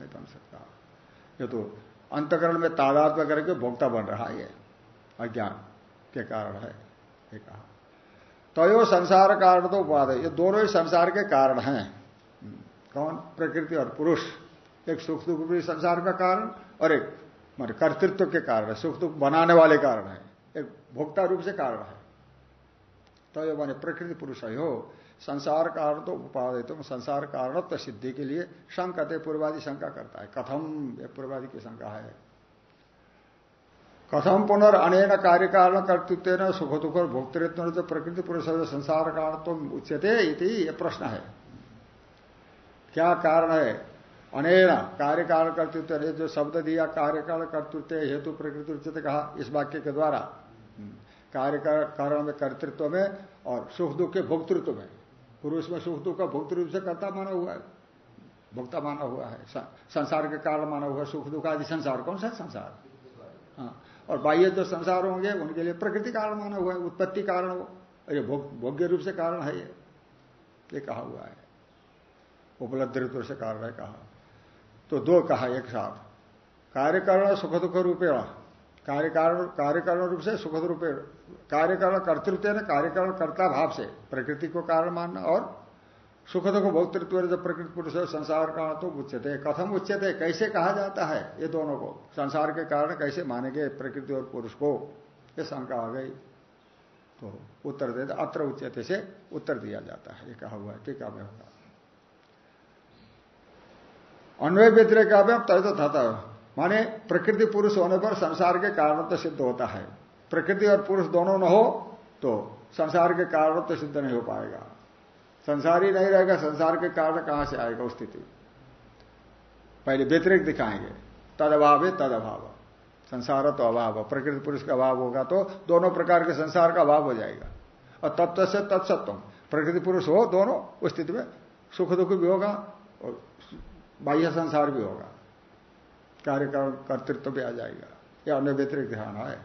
नहीं बन सकता। ये तो अंतकरण में तादात्म्य करके भोक्ता बन रहा है अज्ञान के कारण है, ये कहा। तो संसार कारण तो उपाद ये दोनों ही संसार के कारण हैं। कौन? प्रकृति और पुरुष। एक सुख दुख भी संसार का कारण और एक मान कर्तृत्व के कारण है, सुख दुख बनाने वाले कारण है, एक भोक्ता रूप से कारण है। तो ये माने प्रकृति पुरुष है हो संसार कारण तो उपाधि तुम संसार कारणत्व सिद्धि के लिए शंकते पूर्वादि शंका करता है। कथम पूर्वादि की शंका है। कथम पुनर् अनेन कार्य कारण कर्तृत्व न सुख दुख और भोक्तृत्व तो प्रकृति पुरुष संसार कारण तो उच्चते ये प्रश्न है। क्या कारण है? अनेन कार्य कारण कर्तृत्व ने जो शब्द दिया कार्य कारण कर्तृत्व, हेतु प्रकृति उचित कहा, इस वाक्य के द्वारा। कार्य कारण में कर्तृत्व में और सुख दुख के भोक्तृत्व में। पुरुष में सुख दुख का भोक्तृत्व से कर्ता माना हुआ है। भोक्ता माना हुआ है। संसार के कारण माना हुआ सुख दुख आदि संसार, कौन सा संसार। हाँ। और बाह्य जो संसार होंगे, उनके लिए प्रकृति कारण माना हुआ है। उत्पत्ति कारण हो अरे भोग्य रूप से कारण है ये। ये कहा हुआ है। उपलब्ध से कारण है कहा। तो दो कहा एक साथ। कार्यकरण सुख दुख रूपेण कार्यकारण कार्यकरण रूप से सुख रूपे कार्यकरण कर्तृत्व ने कार्यकरण कर्ता भाव से। प्रकृति को कारण मानना और सुख दुख भोक्तृत्व जब प्रकृति पुरुष संसार कारण तो उच्चते। कथम उच्चते, कैसे कहा जाता है ये दोनों को? संसार के कारण कैसे मानेंगे प्रकृति और पुरुष को? ये शंका आ गई। तो उत्तर देते अत्र उच्चते से उत्तर दिया जाता है। ये कहा हुआ है। टीका में होगा अन्वय व्यतिरेक तय था। माने प्रकृति पुरुष होने पर संसार के कारण तो सिद्ध होता है। प्रकृति और पुरुष दोनों न हो तो संसार के कारण तो सिद्ध नहीं हो पाएगा। संसार ही नहीं रहेगा, संसार के कारण कहाँ से आएगा उस स्थिति? पहले व्यतिरिक्त दिखाएँगे। तद अभाव है, तद अभाव। संसार तो अभाव प्रकृति पुरुष का अभाव होगा तो दोनों प्रकार के संसार का अभाव हो जाएगा। और तत्व से तत्सत्व प्रकृति पुरुष हो, दोनों उस स्थिति में सुख दुख भी होगा और बाह्य संसार भी होगा। कार्यक्रम कर्तृत्व भी आ जाएगा। या अन्य व्यतिरिक दिखाना है।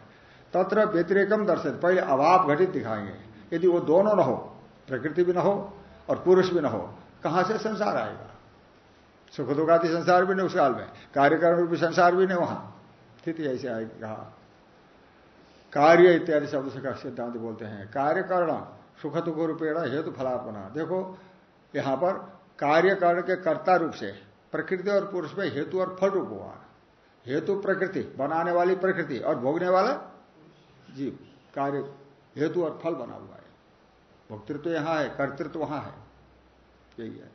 तत्र व्यतिरेकम दर्शित पहले अभाव घटित दिखाएँगे। यदि वो दोनों न हो, प्रकृति भी न हो और पुरुष भी न हो, कहाँ से संसार आएगा? सुख दुखादि संसार भी नहीं उस काल में। कार्यकरण रूपी संसार भी नहीं वहाँ। स्थिति ऐसे आएगी। कहा कार्य इत्यादि शब्द से सिद्धांत बोलते हैं। कार्य कार्यकरण सुख दुख रूपेण, हेतु फलात्मना देखो, यहाँ पर कार्यकरण के कर्ता रूप से प्रकृति और पुरुष में हेतु और फल रूप हुआ। हेतु प्रकृति, बनाने वाली प्रकृति और भोगने वाला जीव। कार्य, हेतु और फल बना हुआ है। भोक्तृत्व यहाँ है, कर्तृत्व वहाँ है। यही है।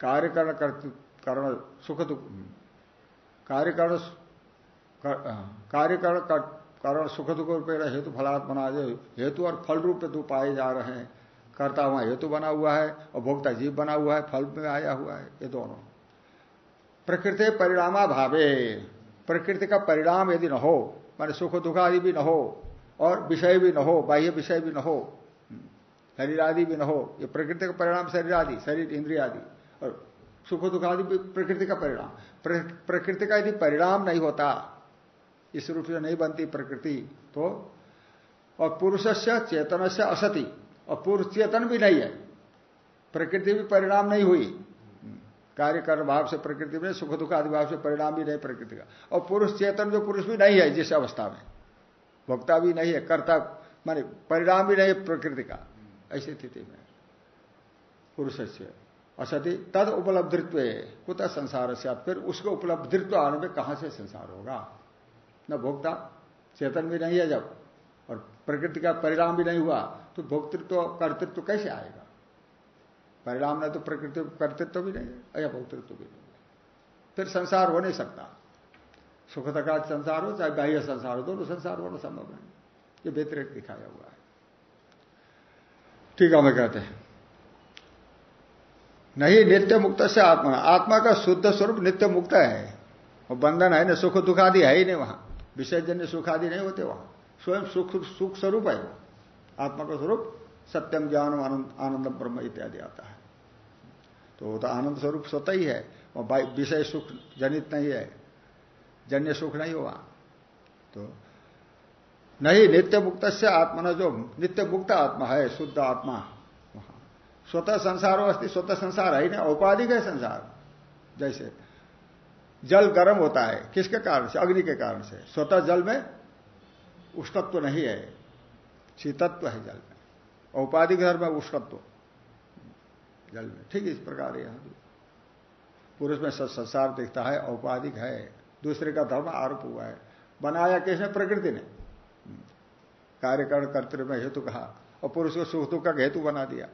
कार्यकरण कर्ण सुख दुख। कार्यकरण कार्यकरण कारण, सुख दुख रूप हेतु फलात् बना हेतु और फल रूप दो पाए जा रहे हैं। कर्ता वहाँ हेतु बना हुआ है और भोक्ता जीव बना हुआ है, फल में आया हुआ है। ये दोनों। प्रकृति परिणामा भावे प्रकृति का परिणाम यदि न हो, माने सुख दुख आदि भी न हो, और विषय भी न हो, बाह्य विषय भी न हो, शरीर आदि भी न हो, ये प्रकृति का परिणाम शरीर आदि, शरीर इंद्रिय आदि, और सुख दुख आदि भी प्रकृति का परिणाम। प्रकृति का यदि परिणाम नहीं होता, इस रूप से नहीं बनती प्रकृति तो और पुरुष से चेतन से असति, और पुरुष चेतन भी नहीं है। प्रकृति भी परिणाम नहीं हुई। कार्य कर भाव से प्रकृति में, सुख दुख आदि भाव से परिणाम भी नहीं प्रकृति का। और पुरुष चेतन जो पुरुष भी नहीं है जिस अवस्था में, भोक्ता भी नहीं है, कर्ता माने परिणाम भी नहीं प्रकृति का, ऐसी स्थिति में। पुरुष से असति, तद उपलब्धित्व, कुत संसार से फिर उसको उपलब्धित्व आने में कहाँ से संसार होगा? न भोक्ता, चेतन भी नहीं है जब, और प्रकृति का परिणाम भी नहीं हुआ तो भोक्तृत्व, कर्तृत्व कैसे आएगा? परिणाम न तो प्रकृति कर्तृत्व भी नहीं या भोक्तृत्व भी नहीं। फिर संसार हो नहीं सकता। सुखता का संसार हो, चाहे बाह्य संसार हो, दोनों संसार होना संभव नहीं। ये व्यतिरिक्त दिखाया हुआ है। ठीक है कहते हैं। नहीं, नित्य मुक्त से आत्मा। आत्मा का शुद्ध स्वरूप नित्य मुक्त है। और बंधन है, ना सुख दुख आदि है ही नहीं वहाँ। विषयजन्य सुख आदि नहीं होते वहाँ। स्वयं सुख सुख स्वरूप है। आत्मा का स्वरूप सत्यम ज्ञान आनंद आनंद ब्रह्म इत्यादि आता है। तो वो तो आनंद स्वरूप स्वतः ही है, और विषय सुख जनित नहीं है, जन्य सुख नहीं हुआ। तो नहीं नित्य मुक्त से आत्मा जो नित्य मुक्त आत्मा है, शुद्ध आत्मा, वहाँ। स्वतः संसार अस्थि स्वतः संसार है ना, औपाधिक है संसार। जैसे जल गर्म होता है, किसके कारण से? अग्नि के कारण से। स्वतः जल में उष्णत्व नहीं है, शीतत्व है जल। औपाधिक धर्म में उष्णत्व। जल में। ठीक इस प्रकार यहाँ। भी पुरुष में संसार दिखता है, औपाधिक है। दूसरे का धर्म आरोप हुआ है। बनाया किसने? प्रकृति ने। कार्यकरण कर्तव्य में हेतु कहा। और पुरुष को सुख दुख का हेतु बना दिया।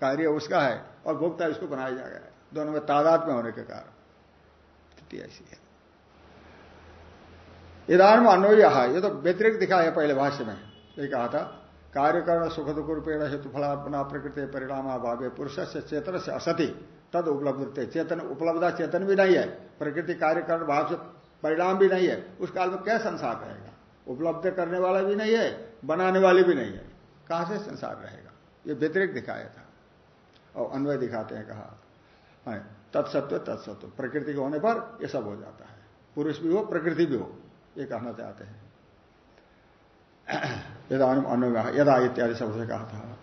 कार्य उसका है और भोक्ता इसको बनाया जा गया दोनों में तादाद में होने के कारण। स्थिति ऐसी है। इधान में अन्वय ये तो व्यतिरिक्त दिखा है पहले भाष्य में। ये कहा था कार्यकरण सुख दुख रूपेण हेतु फलात्मना प्रकृति परिणाम अभाव पुरुष से चेतन से असति, तद उपलब्ध चेतन उपलब्धा चेतन भी नहीं है, प्रकृति कार्यकरण भाव से परिणाम भी नहीं है, उस काल में क्या संसार रहेगा? उपलब्ध करने वाला भी नहीं है, बनाने वाले भी नहीं है। कहाँ से संसार रहेगा? ये व्यतिरिक्त दिखाया था। और अन्वय दिखाते हैं, कहा तत्सत्व तत्सत्व। प्रकृति के होने पर यह सब हो जाता है। पुरुष भी हो, प्रकृति भी हो, ये कहना चाहते हैं। यदा अन्य यदा इत्यादि शब्द से कहा था।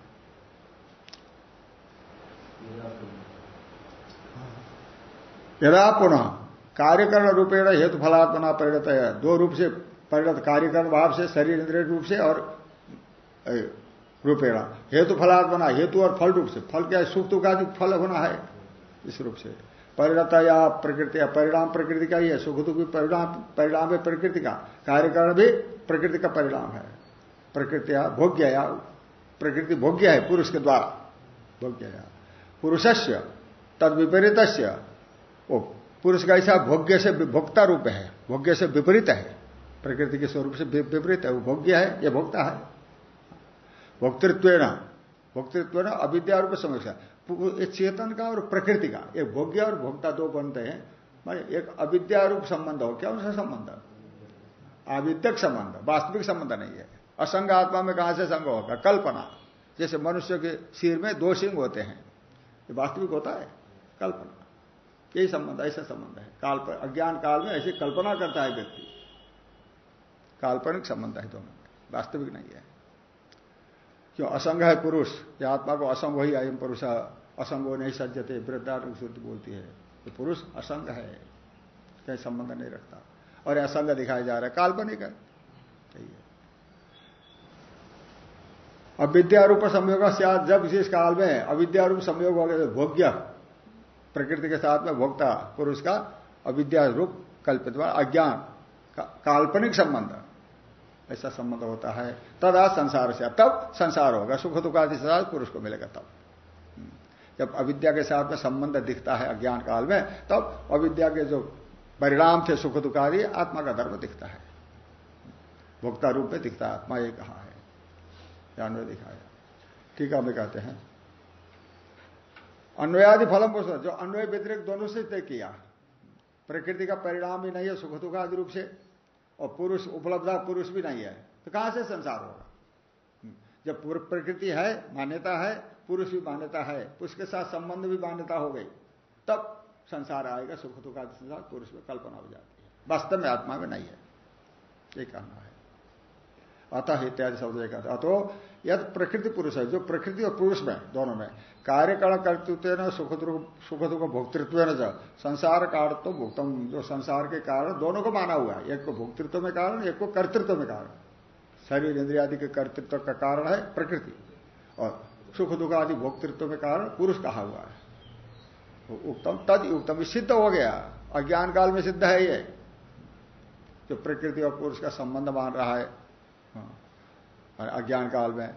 यदा पुनः कार्यकरण रूपेण हेतु फलात्मना परिणत है, दो रूप से परिणत कार्यकरण भाव से, शरीर इंद्रिय रूप से और रूपेण। हेतु फलात्मना हेतु और फल रूप से। फल क्या है? सुख दुख आदि फल होना है इस रूप से। परिणत या प्रकृति, या परिणाम प्रकृति का ही है। सुख दुख परिणाम परिणाम है प्रकृति का। कार्यकरण भी प्रकृति का परिणाम है। प्रकृति भोग्य या प्रकृति भोग्य है पुरुष के द्वारा भोग्य या पुरुषस्य तद विपरीत वो पुरुष का ऐसा भोग्य से भोक्ता रूप है, भोग्य से विपरीत है, प्रकृति के स्वरूप से विपरीत है, वो भोग्य है, ये भोक्ता है। भोक्तृत्व भोक्तृत्व अविद्या रूप समस्या चेतन का और प्रकृति का एक भोग्य और भोक्ता दो बनते हैं, माने एक अविद्या रूप संबंध हो, क्या उनसे संबंध? आविद्यक संबंध, वास्तविक संबंध नहीं है। असंग आत्मा में कहाँ से संग होगा? कल्पना। जैसे मनुष्य के सिर में दो सिंह होते हैं। ये वास्तविक होता है? कल्पना। यही संबंध ऐसा संबंध है। काल पर, अज्ञान काल में ऐसी कल्पना करता है व्यक्ति। काल्पनिक संबंध है दोनों। वास्तविक नहीं है। क्यों? असंग है पुरुष। या आत्मा को असंग ही अयम पुरुष, असंग हो नहीं सज्जते वृद्धार्थ शुद्धि बोलती है। तो पुरुष असंग है। कहीं संबंध नहीं रखता। और असंग दिखाया जा रहा है। काल्पनिक है। अविद्यारूप संयोग से जब इस काल में अविद्यारूप संयोग हो गया भोग्य, प्रकृति के साथ में भोक्ता पुरुष का अविद्या रूप कल्पित अज्ञान काल्पनिक संबंध। ऐसा संबंध होता है। तदा संसार से तब संसार होगा। सुख दुखादि संसार पुरुष को मिलेगा तब। हम्म। जब अविद्या के साथ में संबंध दिखता है अज्ञान काल में, तब अविद्या के जो परिणाम थे सुख दुखादि आत्मा का धर्म दिखता है। भोक्ता रूप में दिखता है आत्मा, ये कहा। अन्वय दिखाया ठीक है कहते हैं। अन्वयादि फलम को जो अन्वय व्यतिरिक्त दोनों से तय किया। प्रकृति का परिणाम भी नहीं है, सुख दुख आदि रूप से। और पुरुष उपलब्धा पुरुष भी नहीं है। तो कहाँ से संसार होगा? जब प्रकृति है, मान्यता है, पुरुष भी मान्यता है उसके साथ संबंध भी मान्यता हो गई, तब संसार आएगा, सुख दुख आदि संसार पुरुष में कल्पना हो जाती है। वास्तव में आत्मा में नहीं है। ये कहना है। अतः इत्यादि शब्द कहते अतो यद प्रकृति पुरुष है जो प्रकृति और पुरुष में दोनों में कार्यकरण कर्तृत्व सुख दुख सुख दुख भोक्तृत्व न संसार कारण तो भुक्तम जो संसार के कारण दोनों को माना हुआ है एक को भोक्तृत्व में कारण एक को कर्तृत्व में कारण। शरीर इंद्रिया आदि के कर्तृत्व का कारण है प्रकृति और सुख दुख आदि भोक्तृत्व में कारण पुरुष कहा हुआ है। उत्तम तद उत्तम सिद्ध हो गया। अज्ञान काल में सिद्ध है ये। जो प्रकृति और पुरुष का संबंध मान रहा हाँ, अज्ञान काल में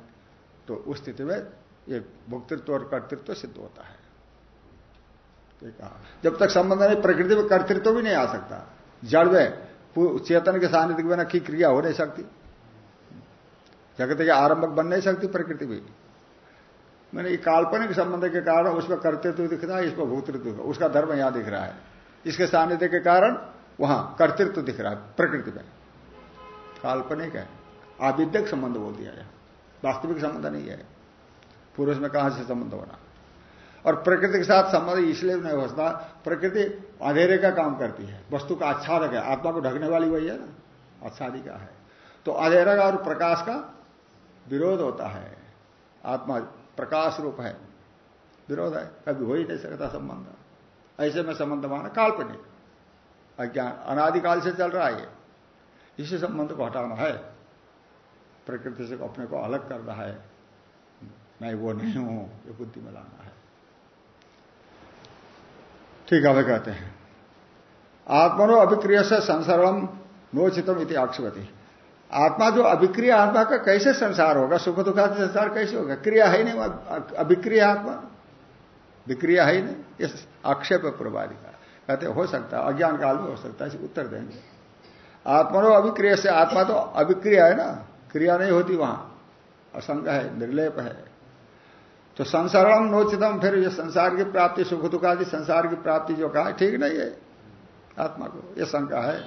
तो उस स्थिति में ये भुक्तृत्व और कर्तृत्व सिद्ध होता है। कहा। जब तक संबंध नहीं, प्रकृति में कर्तृत्व भी नहीं आ सकता। जड़ में चेतन के सानिध्य के बिना की क्रिया हो नहीं सकती। जगत के आरंभक बन नहीं सकती प्रकृति भी। मैंने ये काल्पनिक संबंध के कारण उसमें कर्तृत्व दिख रहा है, इसमें भूतृत्व उसका धर्म यहाँ दिख रहा है। इसके सानिध्य के कारण वहाँ कर्तृत्व दिख रहा है प्रकृति में। काल्पनिक है। आविद्यक संबंध बोल दिया है। वास्तविक संबंध नहीं है। पुरुष में कहाँ से संबंध होना? और प्रकृति के साथ संबंध इसलिए नहीं होता प्रकृति अंधेरे का काम करती है। वस्तु का आच्छादक है। आत्मा को ढकने वाली वही है ना? आच्छादिका है। तो अंधेरा का और प्रकाश का विरोध होता है। आत्मा प्रकाश रूप है। विरोध है। कभी हो ही नहीं सकता संबंध। ऐसे में संबंध माना काल्पनिक। अज्ञान अनादिकाल से चल रहा है। इसी संबंध को हटाना है। प्रकृति से अपने को अलग कर रहा है। मैं वो नहीं हूँ, ये बुद्धि में लाना है। ठीक है कहते हैं। आत्मनो अभिक्रिय से संसरणम नोचितम इति आक्षवती आत्मा जो अभिक्रिय आत्मा का कैसे संसार होगा? सुख दुखा संसार कैसे होगा? क्रिया है नहीं अभिक्रिय आत्मा? विक्रिया है नहीं। इस आक्षेप प्रवादी का। कहते हो सकता है, अज्ञान काल में हो सकता है उत्तर देंगे। आत्मनो अभिक्रिय से आत्मा तो अभिक्रिया है ना। क्रिया नहीं होती वहाँ। असंग है, निर्लेप है। तो संसारम नोचितम, फिर ये संसार की प्राप्ति, सुख दुख आदि संसार की प्राप्ति जो कहा, ठीक नहीं है। आत्मा को ये शंका है।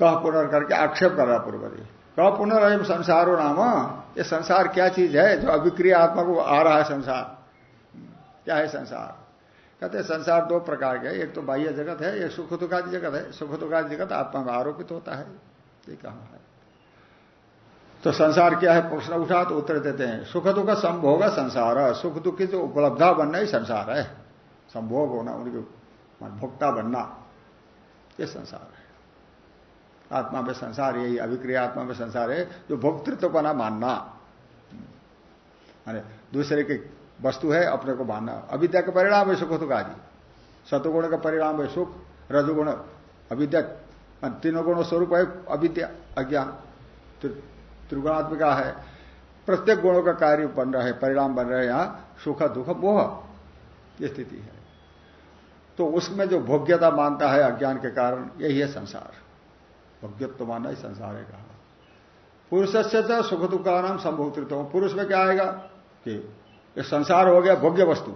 कह पुनर् करके आक्षेप कर रहा पूर्वरी कह पुनर्म संसारो नाम। ये संसार क्या चीज़ है? जो अभिक्रिया आत्मा को आ रहा है संसार। क्या है संसार? कहते संसार दो प्रकार के एक तो बाह्य जगत है, एक सुख दुखादि जगत है। सुख दुखादि जगत आत्मा में आरोपित होता है। ये कहा है। तो संसार क्या है? प्रश्न उठा तो उत्तर देते हैं। सुख दुख संभोग संसार। है सुख दुख की जो उपलब्धा बनना ही संसार है। संभोग होना, उनके भोक्ता बनना, ये संसार है। आत्मा में संसार यही, अभिक्रिया आत्मा में संसार है, जो भोक्तृत्व बना मानना। दूसरे की वस्तु है, अपने को मानना। अविद्या का परिणाम है सुख दुख आदि। सतुगुण का परिणाम है सुख, रजुगुण, अविद्या। तीनों गुणों स्वरूप है अविद्या, अज्ञान। त्रिगुणात्मिका है। प्रत्येक गुणों का कार्य बन रहा है, परिणाम बन रहा है यहाँ, सुख, दुख, मोह, ये स्थिति है। तो उसमें जो भोग्यता मानता है अज्ञान के कारण, यही है संसार। भोग्यत्व मानना ही संसार है कहा। पुरुष से सुख दुखा नाम संभोक्तृत्व पुरुष में क्या आएगा? कि ये संसार हो गया, भोग्य वस्तु।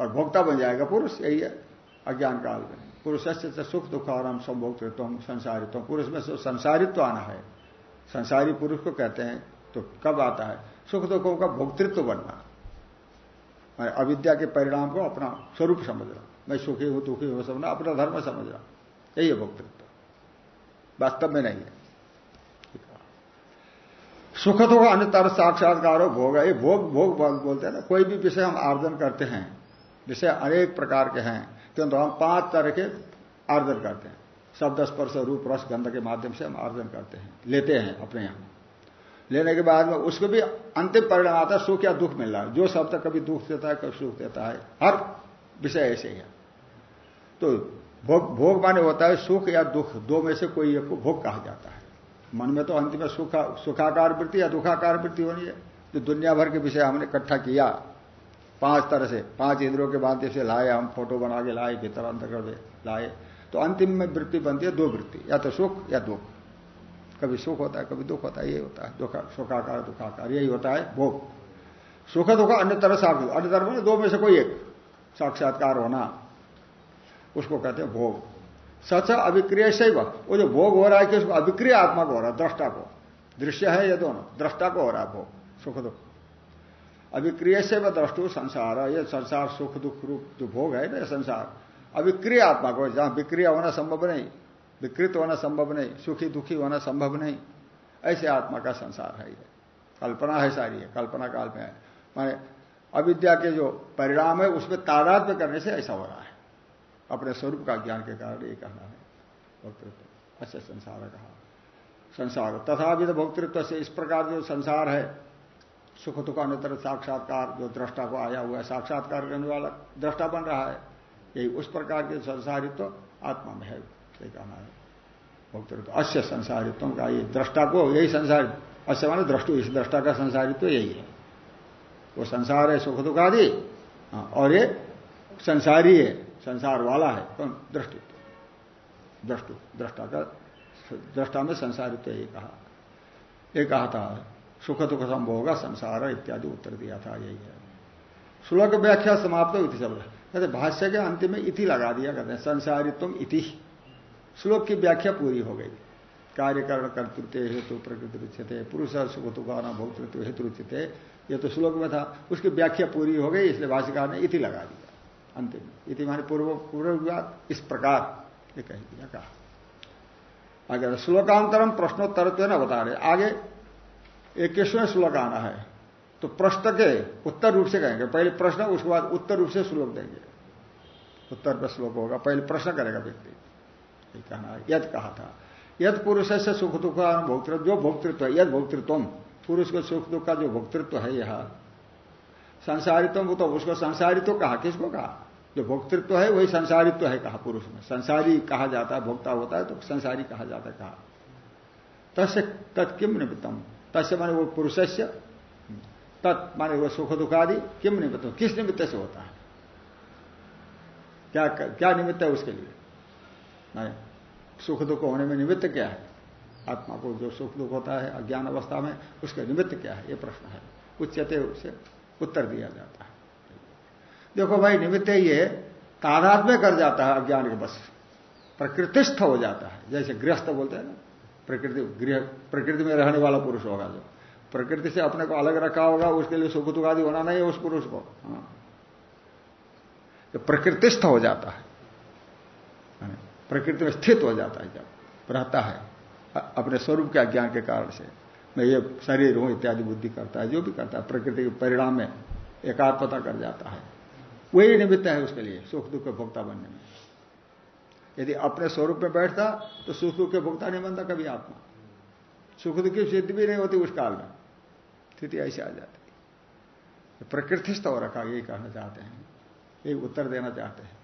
और भोक्ता बन जाएगा पुरुष, यही है अज्ञान काल में। पुरुष से सुख दुख दुखाराम संभोक्तृत्व संसारित्व। पुरुष में संसारित्व आना है। संसारी पुरुष को कहते हैं तो कब आता है? सुख दुखों का भोक्तृत्व बनना। अविद्या के परिणाम को अपना स्वरूप समझना मैं सुखी हूँ, दुखी हूँ समझना अपना धर्म समझना यही है भोक्तृत्व। वास्तव में नहीं है। सुख दुख अन्य तरह साक्षात्कार हो। भोग ये भोग भोग बोलते हैं ना, कोई भी विषय हम आर्जन करते हैं विषय अनेक प्रकार के हैं किंतु हम पाँच तरह के आर्जन करते हैं। शब्द स्पर्श रूप रस गंध के माध्यम से हम अर्जन करते हैं, लेते हैं अपने यहाँ लेने के बाद में उसको भी अंतिम परिणाम आता है, सुख या दुख मिल रहा है जो शब्द कभी दुख देता है, कभी सुख देता है, हर विषय ऐसे ही है। तो भोग भोग माने होता है सुख या दुख, दो में से कोई एक को भोग कहा जाता है। मन में तो अंतिम में सुखा, सुखाकार वृत्ति या दुखाकार वृत्ति होनी है। जो दुनिया भर के विषय हमने इकट्ठा किया, पाँच तरह से, पाँच इंद्रियों के माध्यम से लाए हम, फ़ोटो बना के लाए भीतर अंतर कर लाए। तो अंतिम में वृत्ति बनती है, दो वृत्ति, या तो सुख या दुख। कभी सुख होता है, कभी दुख होता है ये होता है। सुखाकार, दुखाकार, यही होता है, भोग। सुख दुख अन्य तरह साक्षात अन्य तरह दो में से कोई एक, साक्षात्कार होना। उसको कहते हैं भोग। सच अभिक्रिय से वो जो भोग हो रहा है कि उसको अभिक्रिय आत्मा को हो रहा है, दृष्टा को। दृश्य है ये दोनों, दृष्टा को हो रहा है भोग, सुख दुख। अभिक्रिय से वह दृष्टु संसार, ये संसार सुख दुख रूप जो भोग है ना संसार। अविक्रिय आत्मा को, जहाँ विक्रिया होना संभव नहीं, विकृत होना संभव नहीं, सुखी दुखी होना संभव नहीं, ऐसे आत्मा का संसार है ये। कल्पना है सारी है कल्पना काल में है। माने अविद्या के जो परिणाम है, उसमें तादात्म्य करने से ऐसा हो रहा है। अपने स्वरूप का ज्ञान के कारण ये कहना है। भोक्तृत्व अच्छा संसार कहा। संसार तथा विध भोक्तृत्व से इस प्रकार जो संसार है, सुख दुख अनुतर साक्षात्कार, जो दृष्टा को आया हुआ है, साक्षात्कार करने वाला दृष्टा बन रहा है। यही उस प्रकार के संसारित्व आत्मा में है ये कहना है। भोक्तृत्व। अश्य संसारित्व का ये दृष्टा को यही संसार अश्य माने दृष्टु इस दृष्टा का संसारित्व तो यही है। वो संसार है सुख दुख आदि। हाँ, और ये संसारी है संसार वाला है कौन तो दृष्टित्व दृष्टु दृष्टा का दृष्टा में संसारित्व यही कहा। ये कहा था सुख दुख संभोग संसार इत्यादि उत्तर दिया था यही है। श्लोक व्याख्या समाप्त होती थी सब। कहते भाष्य के अंतिम में इति लगा दिया कहते हैं, संसारित्व इति। श्लोक की व्याख्या पूरी हो गई। कार्यकरण कर्तृत्व हेतु प्रकृति रुचते पुरुष सुख तुकाना भोक्तृत्व हेतु रुचते ये तो श्लोक में था। उसकी व्याख्या पूरी हो गई, इसलिए भाष्यकार ने इति लगा दिया। अंतिम में, इति माने पूर्व पूर्व इस प्रकार ये कह दिया, कहा। आगे श्लोकांतरम प्रश्नोत्तर न बता रहे आगे इक्कीसवें श्लोक आना है। तो प्रश्न के उत्तर रूप से कहेंगे। पहले प्रश्न, उसके बाद उत्तर रूप से श्लोक देंगे। उत्तर पर श्लोक होगा। पहले प्रश्न करेगा व्यक्ति। कहना यद कहा था। यद पुरुष से सुख दुख भोक्तृत्व, जो भोक्तृत्व है, यद भोक्तृत्व। पुरुष को सुख दुख का जो भोक्तृत्व है यह। संसारित्व तो उसको संसारित्व कहा। किसको कहा? जो भोक्तृत्व है, वही संसारित्व है कहा पुरुष में। संसारी कहा जाता है, भोक्ता होता है तो संसारी कहा जाता है, कहा। तस्य तत्किम निमित्तम। तस्य माने वो पुरुष तत् माने वो सुख दुखादि किम निमित्त किस निमित्त से होता है? क्या क्या निमित्त है उसके लिए? माने सुख दुख होने में निमित्त क्या है? आत्मा को जो सुख दुख होता है, अज्ञान अवस्था में, उसका निमित्त क्या है? ये प्रश्न है। उच्चते उसे उत्तर दिया जाता है। देखो भाई, निमित्त है तादात्म्य कर जाता है अज्ञान के बस। प्रकृतिस्थ हो जाता है। जैसे गृहस्थ बोलते हैं ना, प्रकृति, गृह, प्रकृति में रहने वाला पुरुष होगा जो। प्रकृति से अपने को अलग रखा होगा, उसके लिए सुख दुख आदि होना नहीं है उस पुरुष को। हाँ। जो प्रकृतिस्थ हो जाता है। प्रकृति में स्थित हो जाता है जब, रहता है। अपने स्वरूप के अज्ञान के कारण से। मैं ये शरीर हूँ, इत्यादि बुद्धि करता है, जो भी करता है, प्रकृति के परिणाम में एकात्मता कर जाता है। वही निमित्त है उसके लिए, सुख दुख के भोक्ता बनने में। यदि अपने स्वरूप में बैठता तो सुख दुख के भोक्ता नहीं बनता कभी आत्मा। सुख दुख की सिद्धि भी नहीं होती उस काल में। स्थिति ऐसी आ जाती है। प्रकृतिस्थ हो रखा, यही कहना चाहते हैं। यही उत्तर देना चाहते हैं।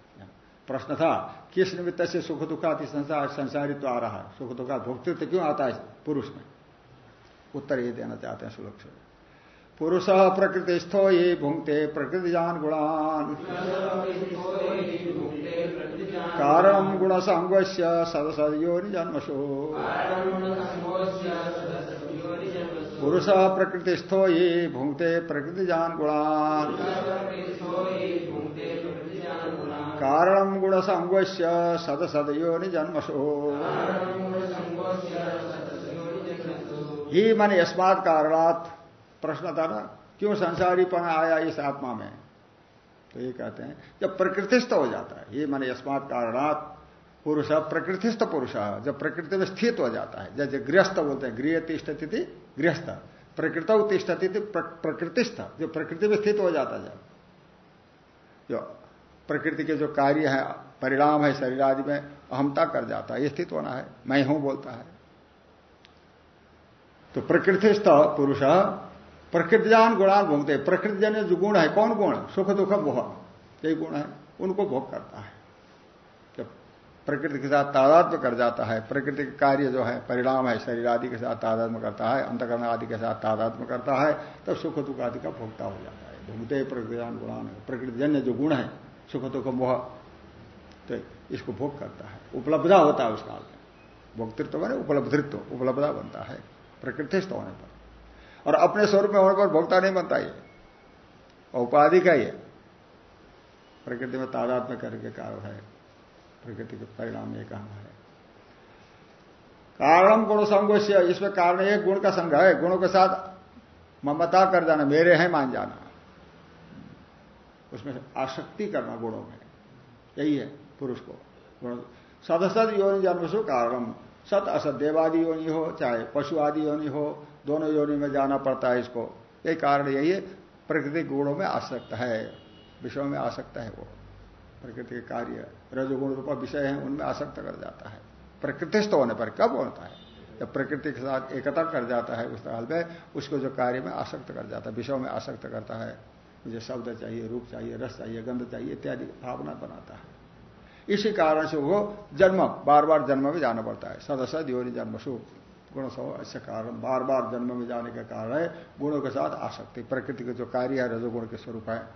प्रश्न था, किस निमित्त से सुख दुखाति संसार संसारित्व तो आ रहा है? सुख दुखा भोक्तृत्व क्यों आता है पुरुष में? उत्तर ये देना चाहते हैं सुलक्ष पुरुष प्रकृतिस्थो ये भूंगते प्रकृति जान गुणान। कारण गुण संगोष्य सदसदयोनि जन्मशो पुरुष प्रकृति स्थो ये भूंगते प्रकृति जान गुणान कारण गुण संगोष्य सदसदयोनि जन्मशो ही मन यस्मात कारणात प्रश्न था ना क्यों संसारीपन आया इस आत्मा में? तो ये कहते हैं, जब प्रकृतिस्थ हो जाता है ये मन यस्मात कारणात पुरुष प्रकृतिस्थ पुरुष, जब प्रकृति में स्थित हो जाता है, जैसे गृहस्थ बोलते हैं गृह तिष्ठती थी गृहस्थ, प्रकृत तिष्ठती थी प्रकृतिस्थ, जो प्रकृति में स्थित हो जाता है। जब जो प्रकृति के जो कार्य है, परिणाम है शरीर आदि में, अहमता कर जाता है स्थित होना है, मैं हूँ बोलता है। तो प्रकृतिस्थ पुरुष, प्रकृतिजान गुणान भोगते प्रकृति जन जो गुण है, कौन गुण? सुख, दुख, मोह, यही गुण है, उनको भोग करता है। प्रकृति के साथ तादात्म कर जाता है, प्रकृति के कार्य जो है, परिणाम है, शरीर आदि के साथ तादात्म करता है, अंतकरण आदि के साथ तादात्म करता है, तब सुख दुख आदि का भोगता हो जाता है। भोगते प्रकृतिजान गुणान प्रकृतिजन्य जो गुण है, सुख दुख मोह तो इसको भोग करता है। उपलब्धा होता है उस काल में। भोक्तृत्व बने उपलब्धित्व उपलब्धा बनता है, प्रकृतिस्थ होने पर। और अपने स्वरूप में होने पर भोक्ता नहीं बनता ये। उपाधि का ही प्रकृति में तादाद में करके कारण है। प्रकृति के परिणाम ये कहा है। कारण गुण संगोष्य, इसमें कारण एक गुण का संग है, गुणों के साथ ममता कर जाना, मेरे हैं मान जाना। उसमें आसक्ति करना गुणों में। यही है पुरुष को। गुण सदसद योनि जन्मसु कारण सत असत देवादि योनि हो, चाहे पशु आदि योनि हो, दोनों योनि में जाना पड़ता है इसको। यही कारण यही है, प्रकृति गुणों में आसक्त है। विषयों में आसक्त है वो। प्रकृति के कार्य, रजोगुण रूप विषय है, उनमें आसक्त कर जाता है। प्रकृतिस्थ होने पर कब होता है? जब प्रकृति के साथ एकता कर जाता है उस काल में, उसको जो कार्य में आसक्त कर जाता है, विषयों में आसक्त करता है, मुझे शब्द चाहिए, रूप चाहिए, रस चाहिए, गंध चाहिए इत्यादि भावना बनाता है। इसी कारण से वो जन्म बार बार जन्म में जाना पड़ता है। सदस्य योनि जन्म सुख गुण सौ, ऐसे कारण बार बार जन्म में जाने का कारण है, गुणों के साथ आसक्ति। प्रकृति के जो कार्य है, रजोगुण के स्वरूप है,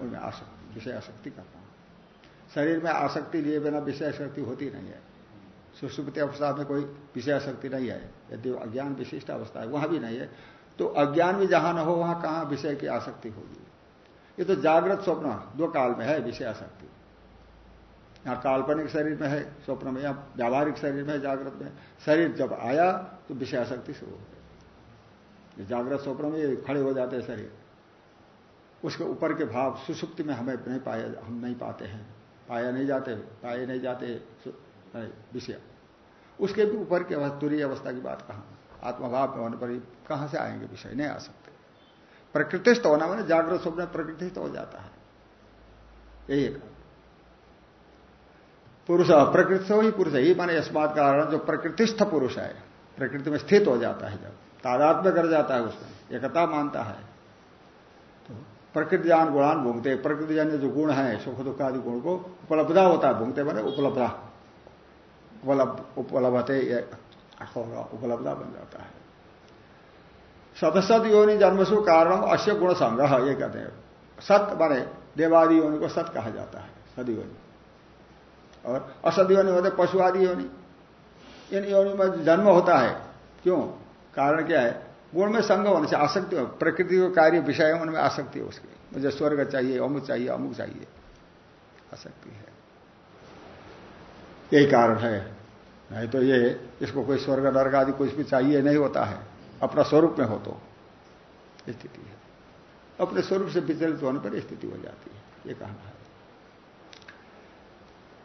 उनमें आसक्ति, विषय आसक्ति करना शरीर में आसक्ति लिए बिना विषय शक्ति होती नहीं है। सुषुप्ति अवस्था में कोई विषय शक्ति नहीं है। यदि अज्ञान विशिष्ट अवस्था है, वहाँ भी नहीं है। तो अज्ञान भी जहाँ न हो, वहाँ कहाँ विषय की आसक्ति होगी? ये तो जागृत स्वप्न, दो काल में है विषय आसक्ति यहाँ काल्पनिक शरीर में है, स्वप्न में या व्यावहारिक शरीर में जागृत में। शरीर जब आया तो विषय आसक्ति शुरू हो गई जागृत स्वप्न में खड़े हो जाते हैं शरीर। उसके ऊपर के भाव सुसुप्ति में हमें नहीं पाया हम नहीं पाते हैं। पाया नहीं जाते, पाए नहीं जाते विषय। उसके भी ऊपर की तुरी अवस्था की बात कहा? आत्मभाव में होने पर कहाँ से आएँगे विषय? नहीं आ सकते। प्रकृतिस्थ होना मैंने जागृत स्वप्न प्रकृतिस्थ हो जाता है। यही एक पुरुष प्रकृति ही पुरुष ही। माने अस्मात कारण जो प्रकृतिस्थ पुरुष है, प्रकृति में स्थित हो जाता है जब। तादात्म्य कर जाता है उसमें। एकता मानता है। प्रकृति जान गुणान भूंगते प्रकृति जन्य जो गुण है, सुख दुख आदि गुण को उपलब्धा होता है, भूंगते बने उपलब्धा। उपलब्ध, उपलब्धते होगा उपलब्धा बन जाता है। सदसद योनि जन्मसु कारण अश्य गुण संग्रह, ये कहते हैं। सत बने देवादि योनि को सत कहा जाता है सदयोनि और असद योनि होते पशु आदि योनि। इन योनि में जन्म होता है। क्यों? कारण क्या है? गुण में संग होने से आसक्ति प्रकृति को कार्य विषय है उनमें आसक्ति है उसकी। मुझे स्वर्ग चाहिए, अमुक चाहिए अमुक चाहिए। आसक्ति है। यही कारण है। नहीं तो ये, इसको कोई स्वर्ग, नर्ग आदि कुछ भी चाहिए नहीं होता है। अपना स्वरूप में हो तो स्थिति है। अपने स्वरूप से विचलित होने पर स्थिति हो जाती है। ये कहना है।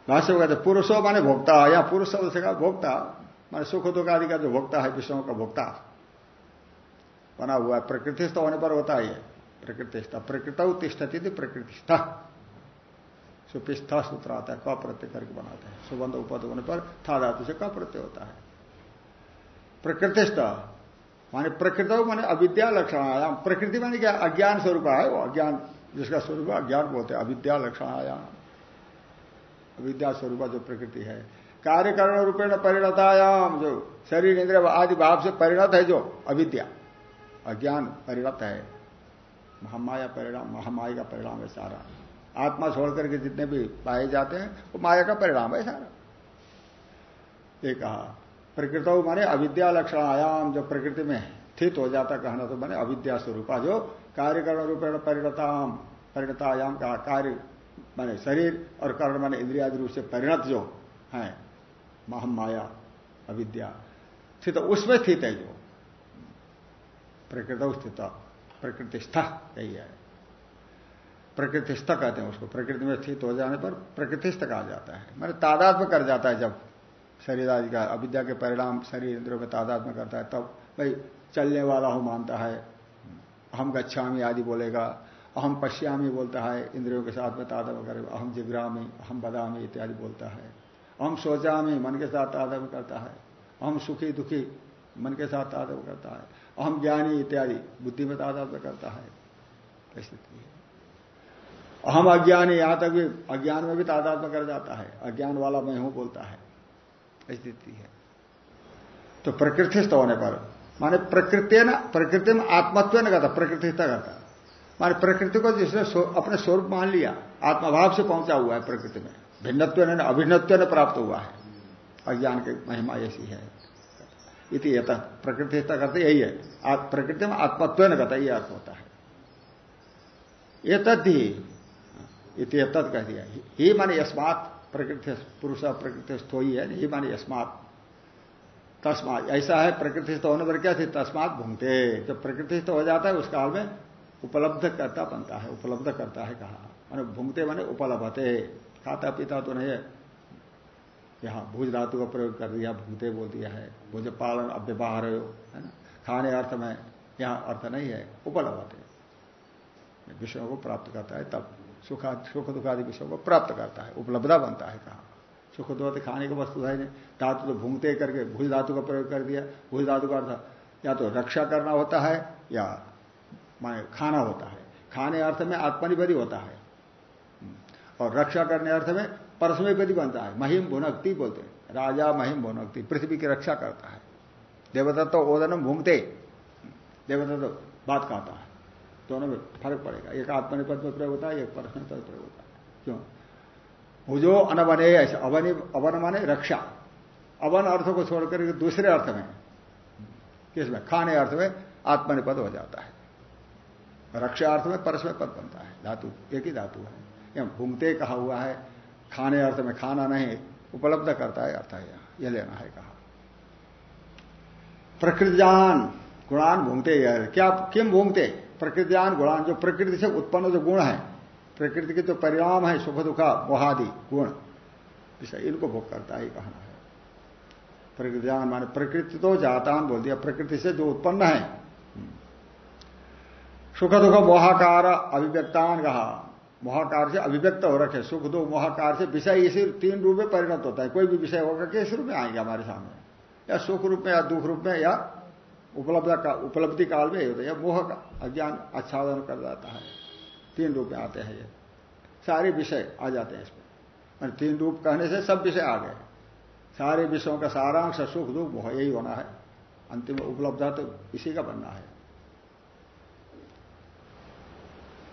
भाष्य कहते पुरुषो माने भोक्ता। या पुरुष शब्द से कहा, भोक्ता, माने सुख दुख आदि का जो भोक्ता है, विषयों का भोक्ता। बना हुआ है। प्रकृतिस्थ होने पर होता है प्रकृतिस्थ। प्रकृत तिष्ठती थी प्रकृतिस्थ। सुपिस्था सूत्र आता है, क प्रत्यय करके बनाते हैं। सुबंध उपद होने पर था धातु से क प्रत्यय होता है। प्रकृतिस्थ। माने प्रकृत माने अविद्या लक्षण आयाम प्रकृति माने क्या? अज्ञान स्वरूप है वो। अज्ञान जिसका स्वरूप अज्ञान बोलते हैं। अविद्या लक्षण आयाम अविद्या स्वरूप जो प्रकृति है। कार्यकरण रूपेण परिणतायाम। जो शरीर इंद्र आदि भाव से परिणत है जो अविद्या। अज्ञान परिणत है। महामाया परिणाम, महामाया का परिणाम है सारा। आत्मा छोड़ करके जितने भी पाए जाते हैं, वो माया का परिणाम है सारा। ये कहा, प्रकृत माने अविद्या लक्षण आयाम, जो प्रकृति में स्थित हो जाता कहना तो माने अविद्या स्वरूपा, जो कार्यकरण रूपेण परिणताम, परिणतायाम कहा, कार्य माने शरीर और कर्ण माने इंद्रियादि रूप से परिणत जो है, महामाया, अविद्या, स्थित, उसमें स्थित है जो। प्रकृत स्थित प्रकृतिस्थ यही है। प्रकृतिस्थ कहते हैं उसको, प्रकृति में स्थित हो जाने पर प्रकृतिस्थ कहा जाता है। मैंने तादाद में कर जाता है जब शरीर आदि का अविद्या के परिणाम शरीर इंद्रियों में तादाद में करता है, तब भाई चलने वाला हूँ मानता है, अहम गच्छामी आदि बोलेगा, अहम पश्यामी बोलता है, इंद्रियों के साथ में तादव करे अहम जिग्रामी अहम बदामी इत्यादि बोलता है। अहम सोचामी मन के साथ तादव करता है, अहम सुखी दुखी मन के साथ तादव करता है। अहम ज्ञानी इत्यादि। बुद्धि में तादाद करता है। स्थिति अहम अज्ञानी, यहाँ तक भी अज्ञान में भी तादाद कर जाता है। अज्ञान वाला मैं हूँ बोलता है। स्थिति है। तो प्रकृतिस्थ होने पर, माने प्रकृति न, प्रकृति में आत्मत्व न करता, प्रकृतिस्थ करता। माने प्रकृति को जिसने अपने स्वरूप मान लिया, आत्मभाव से पहुँचा हुआ है प्रकृति में। भिन्नत्व ने, अभिन्नत्व ने प्राप्त हुआ है। अज्ञान की महिमा ऐसी है। इति प्रकृति करते, यही है। प्रकृति में आत्मत्व न करता यह अर्थ होता है। ये तद्धि इति तत् कह दिया। ही माने यस्मात, प्रकृति पुरुष, प्रकृति स्थो ही, है ही माने यस्मात। तस्मात, ऐसा है प्रकृतिस्थ होने पर क्या थी? तस्मात भूंगते जब प्रकृतिस्थ हो जाता है, उस काल में उपलब्ध करता बनता है, उपलब्ध करता है कहा। मैंने भूंगते माने उपलब्धते। खाता पीता तो नहीं है। यहाँ भूज धातु का प्रयोग कर दिया, भूते बोल दिया है, भूज पालन, अव्यवहार, है ना? खाने अर्थ में यहाँ अर्थ नहीं है, उपलब्ध है। विषयों को प्राप्त करता है, तब सुख सुख दुखादि विषयों को प्राप्त करता है उपलब्धा बनता है कहा। सुख दुख खाने की वस्तु है नहीं, धातु तो भूंगते करके भूज धातु का प्रयोग कर दिया, भूज धातु का अर्थ या तो रक्षा करना होता है, या माने खाना होता है। खाने अर्थ में आत्मनिपति होता है। और रक्षा करने अर्थ में परस्मयपति बनता है। महिम भुनकती बोलते हैं। राजा महिम भुनकती, पृथ्वी की रक्षा करता है। देवदत्त ओदनम भूंगते देवदत्त बात कहता है। दोनों में फ़र्क पड़ेगा। एक आत्मनिपद में प्रयोग होता है, एक परस्मय पद प्रयोग होता है। क्यों? भुजो अनबने ऐसे। अवन अवन माने रक्षा। अवन अर्थ को छोड़कर दूसरे अर्थ में किसमें खाने अर्थ में आत्मनिपद हो जाता है। रक्षा अर्थ में परस्मय पद बनता है। धातु, एक ही धातु है। यहाँ भूमते कहा हुआ है। खाने अर्थ में खाना नहीं, उपलब्ध करता है, अर्थ है यह। लेना है कहा। प्रकृतिजान गुणान भूंगते क्या, किम भूंगते? प्रकृतियान गुणान, जो प्रकृति से उत्पन्न जो गुण है, प्रकृति के जो परिणाम है, सुख दुखा, मोहादि गुण विषय इनको भोग करता ही कहना है। प्रकृतियान माने प्रकृति तो जातान बोल दिया, प्रकृति से जो उत्पन्न है। सुख दुख, मोहाकार, अभिव्यक्तान कहा। मोहाकार से अभिव्यक्त हो रखे, सुख दुख मोहाकार से विषय इसी तीन रूप में परिणत होता है। कोई भी विषय होगा, किस रूप में आएँगे हमारे सामने? या सुख रूप में, या दुख रूप में, या उपलब्ध का, उपलब्धि काल में होता है, या मोह का अज्ञान आच्छादन कर जाता है। तीन रूप में आते हैं ये। सारे विषय आ जाते हैं इसमें। तीन रूप कहने से सब विषय आ गए। सारे विषयों का सारांश, सुख, दुख, मोह, यही होना है। अंतिम उपलब्ध तो इसी का बनना है।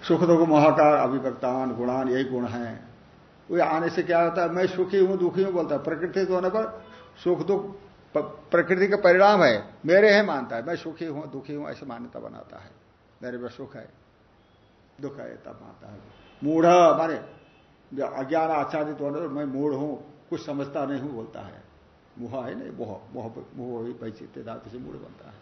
सुख दुख महाकार अभिव्यक्तान, गुणान, यही गुण है। वो आने से क्या होता है? मैं सुखी हूँ, दुखी हूँ बोलता है। प्रकृति होने पर सुख दुख प्रकृति का परिणाम है। मेरे है मानता है। मैं सुखी हूँ, दुखी हूँ, ऐसे मान्यता बनाता है। मेरे में सुख है। दुख है, तब मानता है। मूढ़ मारे अज्ञान आच्छादित होने पर मैं मूढ़ हूँ, कुछ समझता नहीं हूँ बोलता है। मुहा है नहीं, मोह मोह मोह ही से मूढ़ बनता है।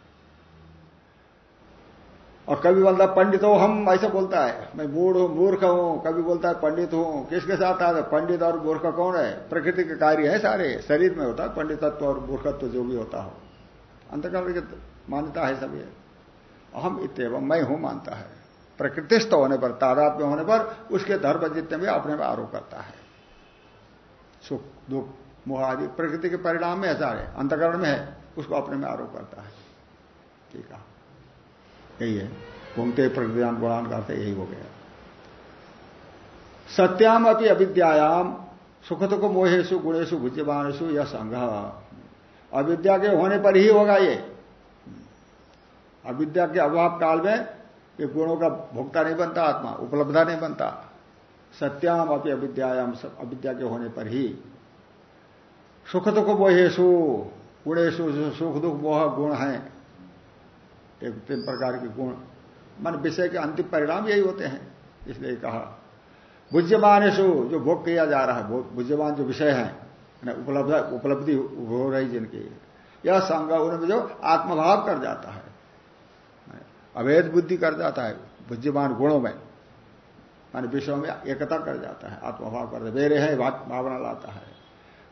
और कभी बोलता पंडित हो हम, ऐसा बोलता है। मैं मूड हूँ, मूर्ख हूँ। कभी बोलता है, पंडित हूँ। किसके साथ आता है? पंडित और मूर्ख कौन है? प्रकृति के कार्य है सारे। शरीर में होता है पंडितत्व और मूर्खत्व, जो भी होता हो। अंतकरण की मान्यता है सभी अहम इतव मैं हूँ मानता है। प्रकृतिस्थ होने पर, तादात्म्य होने पर, उसके धर्म जितने भी अपने में आरोप करता है। सुख, दुख, मोह आदि प्रकृति के परिणाम में है। सारे अंतकरण में है, उसको अपने में आरोप करता है। ठीक है। यही है। घूमते प्रकृतियान गुणान का यही हो गया। सत्याम अपनी अविद्याम सुख दुख मोहेशु गुणेशु भुज्यमानेशु यह संघ अविद्या के होने पर ही होगा ये। अविद्या के अभाव काल में ये गुणों का भोक्ता नहीं बनता, आत्मा उपलब्धा नहीं बनता। सत्याम अपनी अविद्याम अविद्या के होने पर ही। सुख दुख मोहेशु गुणेशु सुख दुख मोह, गुण है। एक तीन प्रकार के गुण। मान विषय के अंतिम परिणाम यही होते हैं। इसलिए कहा बुद्धिमानेशु जो भोग किया जा रहा है बुद्धिमान जो विषय है उपलब्ध, उपलब्धि हो रही जिनकी, यह संग उनमें जो आत्मभाव कर जाता है अवैध बुद्धि कर जाता है, बुद्धिमान गुणों में, मान विषयों में एकता कर जाता है, आत्मभाव कर मेरे है भावना लाता है।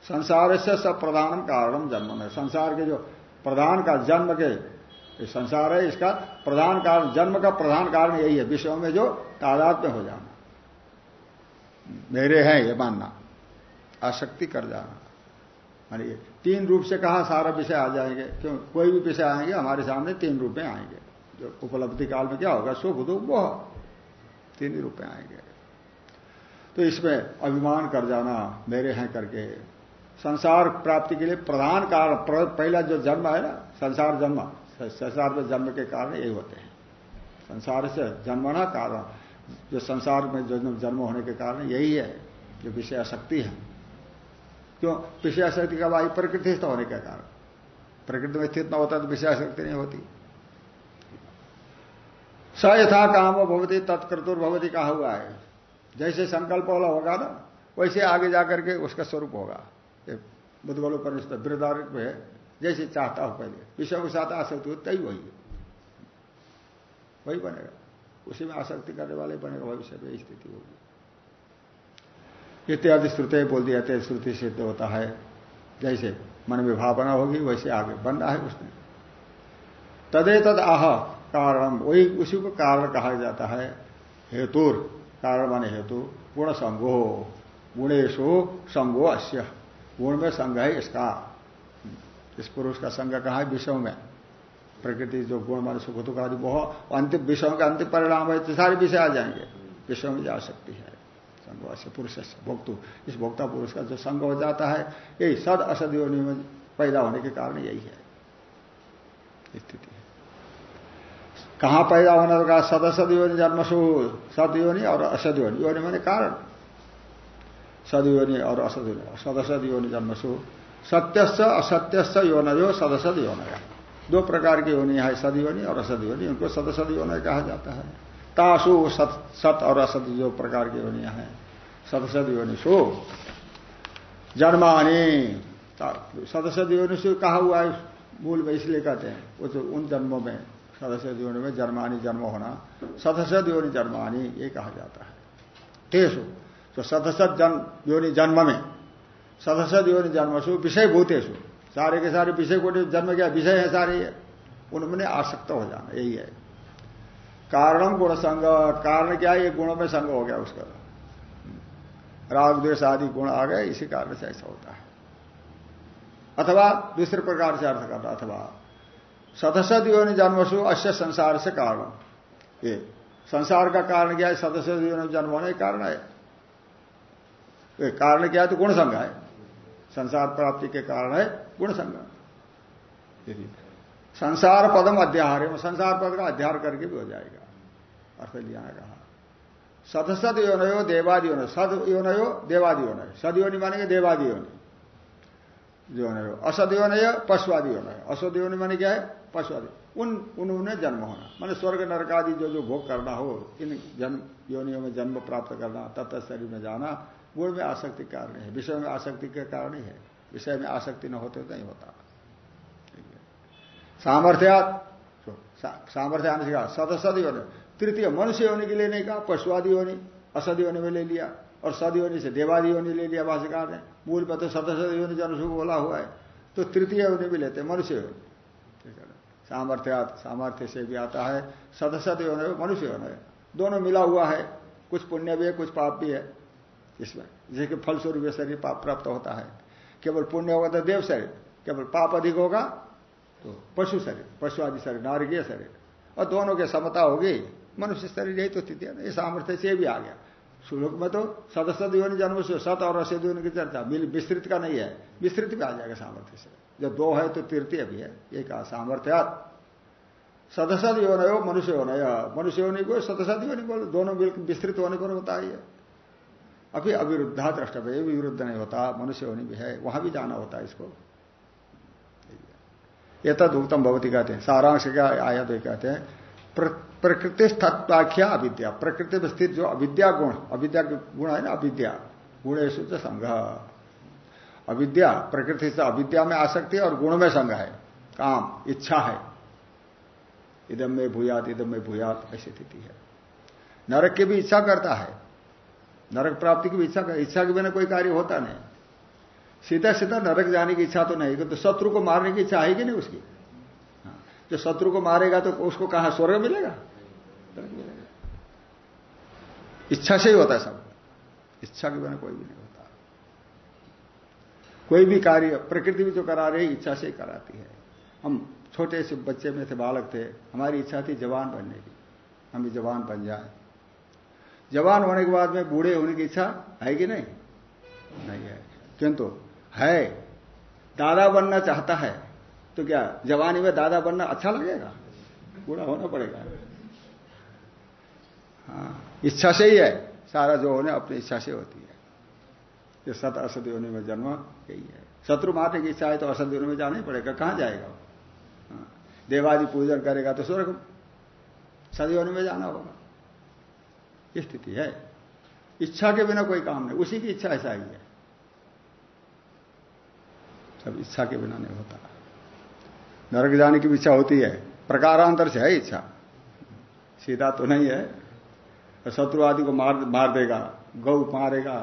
संसार से सब प्रधान कारण जन्म में, संसार के जो प्रधान का जन्म के ये संसार है, इसका प्रधान कारण, जन्म का प्रधान कारण यही है विषयों में जो तादाद में हो जाना। मेरे हैं ये मानना। आसक्ति कर जाना। मानिए, तीन रूप से कहा सारा विषय आ जाएँगे? क्यों? कोई भी विषय आएँगे, हमारे सामने तीन रूप में आएँगे। जो उपलब्धि काल में क्या होगा? सुख दुख वो तीन ही रूप में आएँगे। तो इसमें अभिमान कर जाना, मेरे हैं करके। संसार प्राप्ति के लिए प्रधान कारण पहला जो जन्म है ना, संसार जन्म। संसार में जन्म के कारण यही होते हैं। संसार से जन्मना कारण, जो संसार में जन्म जन्म होने के कारण यही है, जो विषय शक्ति है। क्यों? विषय शक्ति का वायु प्रकृति स्थित होने के कारण। प्रकृति में स्थित न होता तो विषय शक्ति नहीं होती। स यथा काम भगवती तत्कृतुर भगवती कहा हुआ है। जैसे संकल्प वाला होगा ना, वैसे आगे जाकर के उसका स्वरूप होगा। बुद्धगोल परिष्ठ वृदारित जैसे चाहता हो पहले। विषय के साथ आसक्ति हो तही वही वही बनेगा। उसी में आसक्ति करने वाले बनेगा भविष्य में स्थिति होगी। इत्यादि श्रुति बोल दिया थे श्रुति सिद्ध होता है। जैसे मन में भावना होगी, वैसे आगे बनना है उसने तदे तद आह कारण वही उसी को कारण कहा जाता है। हेतुर। कारण माने हेतु। गुण संगो। गुणेशो संगो अश्य गुण में संग है इसका। इस पुरुष का संग कहा है? विषयों में। प्रकृति, जो गुण मान सुख दुख आदि बहुत अंतिम विषयों का अंतिम परिणाम है तो सारे विषय आ जाएँगे। विषयों में जा सकती है। संग से पुरुष भोक्तु। इस भोक्ता पुरुष का जो संग हो जाता है यही सद असद योनि में पैदा होने के कारण यही है। स्थिति कहाँ पैदा होना तो कहा सदसद योनि जन्मसु। सद योनि और असद योनि। योनि मैंने कारण। सद योनि और असद योनि। सदसद योनि जन्मसु। सत्यस्य, असत्यस्य, योनयो, सदसद, योनय। दो प्रकार की योनि है, सद योनि और असद योनि। उनको सदसद, योनय कहा जाता है। तासु, सत सत और असत जो प्रकार की योनिया है। सदसद योनिषु जन्मानी। सदसद योनिषु कहा हुआ है, मूल में इसलिए कहते हैं तो उन जन्मों में सदस्य योनि में जन्मानी जन्म होना, सदसद योनि जन्मानी, ये कहा जाता है। तेसु तो सदसद जन्म योनि जन्म में सदस्य योनि जन्मसु विषय भूतेशु सारे के सारे विषय को जन्म क्या विषय है सारे ये? उनमें आसक्त हो जाना, यही है। कारणम गुण संग, कारण क्या ये गुणों में संग हो गया उसका। राग द्वेष आदि गुण आ गए, इसी कारण से ऐसा होता है। अथवा दूसरे प्रकार से अर्थ करना, अथवा सदस्य योनि जन्मसु अश्य संसार से कारण। ये संसार का कारण क्या है? सदस्य योनि जन्म होने कारण है। कारण क्या है? तो गुण संग है। संसार प्राप्ति के कारण है गुण संग संसार पदम अध्याहार है संसार पद का अध्यार करके भी हो जाएगा। अर्थ लिया कहा। सदसद योनयो देवादि योन सद योनयो देवादि योन सद योनि मानेंगे देवादि योनि। योनयो। असद योनय पशुवादि योनय। असद योनि माने क्या है? पशुवादि उन उन्होंने जन्म होना। माने स्वर्ग नरक आदि जो जो भोग करना हो इन जन्म योनियों में जन्म प्राप्त करना तत्त शरीर में जाना गुण में आसक्ति कारण है, विषय में आसक्ति के कारण ही है। विषय में आसक्ति न होते तो नहीं होता। सामर्थ्यात सामर्थ्य आने से कहा सदसद योनि तृतीय, मनुष्य होने के लिए नहीं कहा पशुआदि होनी, असद योनि में ले लिया, और सद योनि से देवादि योनि ले लिया भाषिकार ने। मूल पर तो सदसद योनि जन बोला हुआ है। तो तृतीय योनि भी लेते मनुष्य योनि सामर्थ्य सामर्थ्य से भी आता है। सदसद योनि मनुष्य योनि दोनों मिला हुआ है। कुछ पुण्य भी है, कुछ पाप भी है। इसमें। जैसे कि फलस्वरूप शरीर पाप प्राप्त होता है। केवल पुण्य होगा तो देव शरीर, केवल पाप अधिक होगा तो पशु शरीर, पशु आदि शरीर, नारकीय शरीर। और दोनों की समता होगी, मनुष्य शरीर यही तो स्थिति है सामर्थ्य से भी आ गया। श्लोक में तो सदस्य योनि जन्म से सत और असद की चर्चा विस्तृत का नहीं है, विस्तृत भी आ जाएगा सामर्थ्य से। जब दो है तो तृतीय भी है, ये कहा सामर्थ्यात। सदसद योन हो मनुष्य होना मनुष्य होने को सदसद योनि बोलो दोनों मिलकर विस्तृत होने को है अभी अविरुद्धा द्रष्टव्य विरुद्ध नहीं होता, मनुष्य होनी भी है, वहाँ भी जाना होता है इसको। ये तद उत्तम भवती कहते हैं, सारांश क्या आया तो कहते हैं प्रकृति तत्वाख्या अविद्या, प्रकृति में स्थित जो अविद्या गुण अविद्या गुण है ना, अविद्या गुणेश संघ अविद्या, प्रकृति से अविद्या में आसक्ति और गुण में संघ है, काम, इच्छा है। इदम में भूयात इदम में भूयात, ऐसी स्थिति है। नरक की भी इच्छा करता है नरक प्राप्ति की इच्छा इच्छा के बिना कोई कार्य होता नहीं। सीधा सीधा नरक जाने की इच्छा तो नहीं तो शत्रु को मारने की इच्छा आएगी नहीं उसकी? हाँ, जो शत्रु को मारेगा तो उसको कहा स्वर्ग मिलेगा? इच्छा से ही होता है सब। इच्छा के बिना कोई भी नहीं होता। कोई भी कार्य प्रकृति भी जो करा रही इच्छा से ही कराती है। हम छोटे से बच्चे में थे बालक थे हमारी इच्छा थी जवान बनने की। हम भी जवान बन जाए। जवान होने के बाद में बूढ़े होने की इच्छा है कि नहीं? नहीं है। किंतु है, दादा बनना चाहता है तो क्या जवानी में दादा बनना अच्छा लगेगा? बूढ़ा होना पड़ेगा। हाँ इच्छा से ही है। सारा जो होने अपनी इच्छा से होती है। ये सत असद होने में जन्म, यही है। शत्रु मारने की इच्छा है तो असद होने में जाना ही पड़ेगा। कहाँ जाएगा देवादि पूजन करेगा तो स्वर्ग। सदी में जाना होगा। स्थिति है। इच्छा के बिना कोई काम नहीं, उसी की इच्छा ऐसा ही है। सब इच्छा के बिना नहीं होता। नरक जाने की इच्छा होती है, प्रकारांतर से है इच्छा। सीधा तो नहीं है शत्रु आदि को मार मार देगा, गौ मारेगा,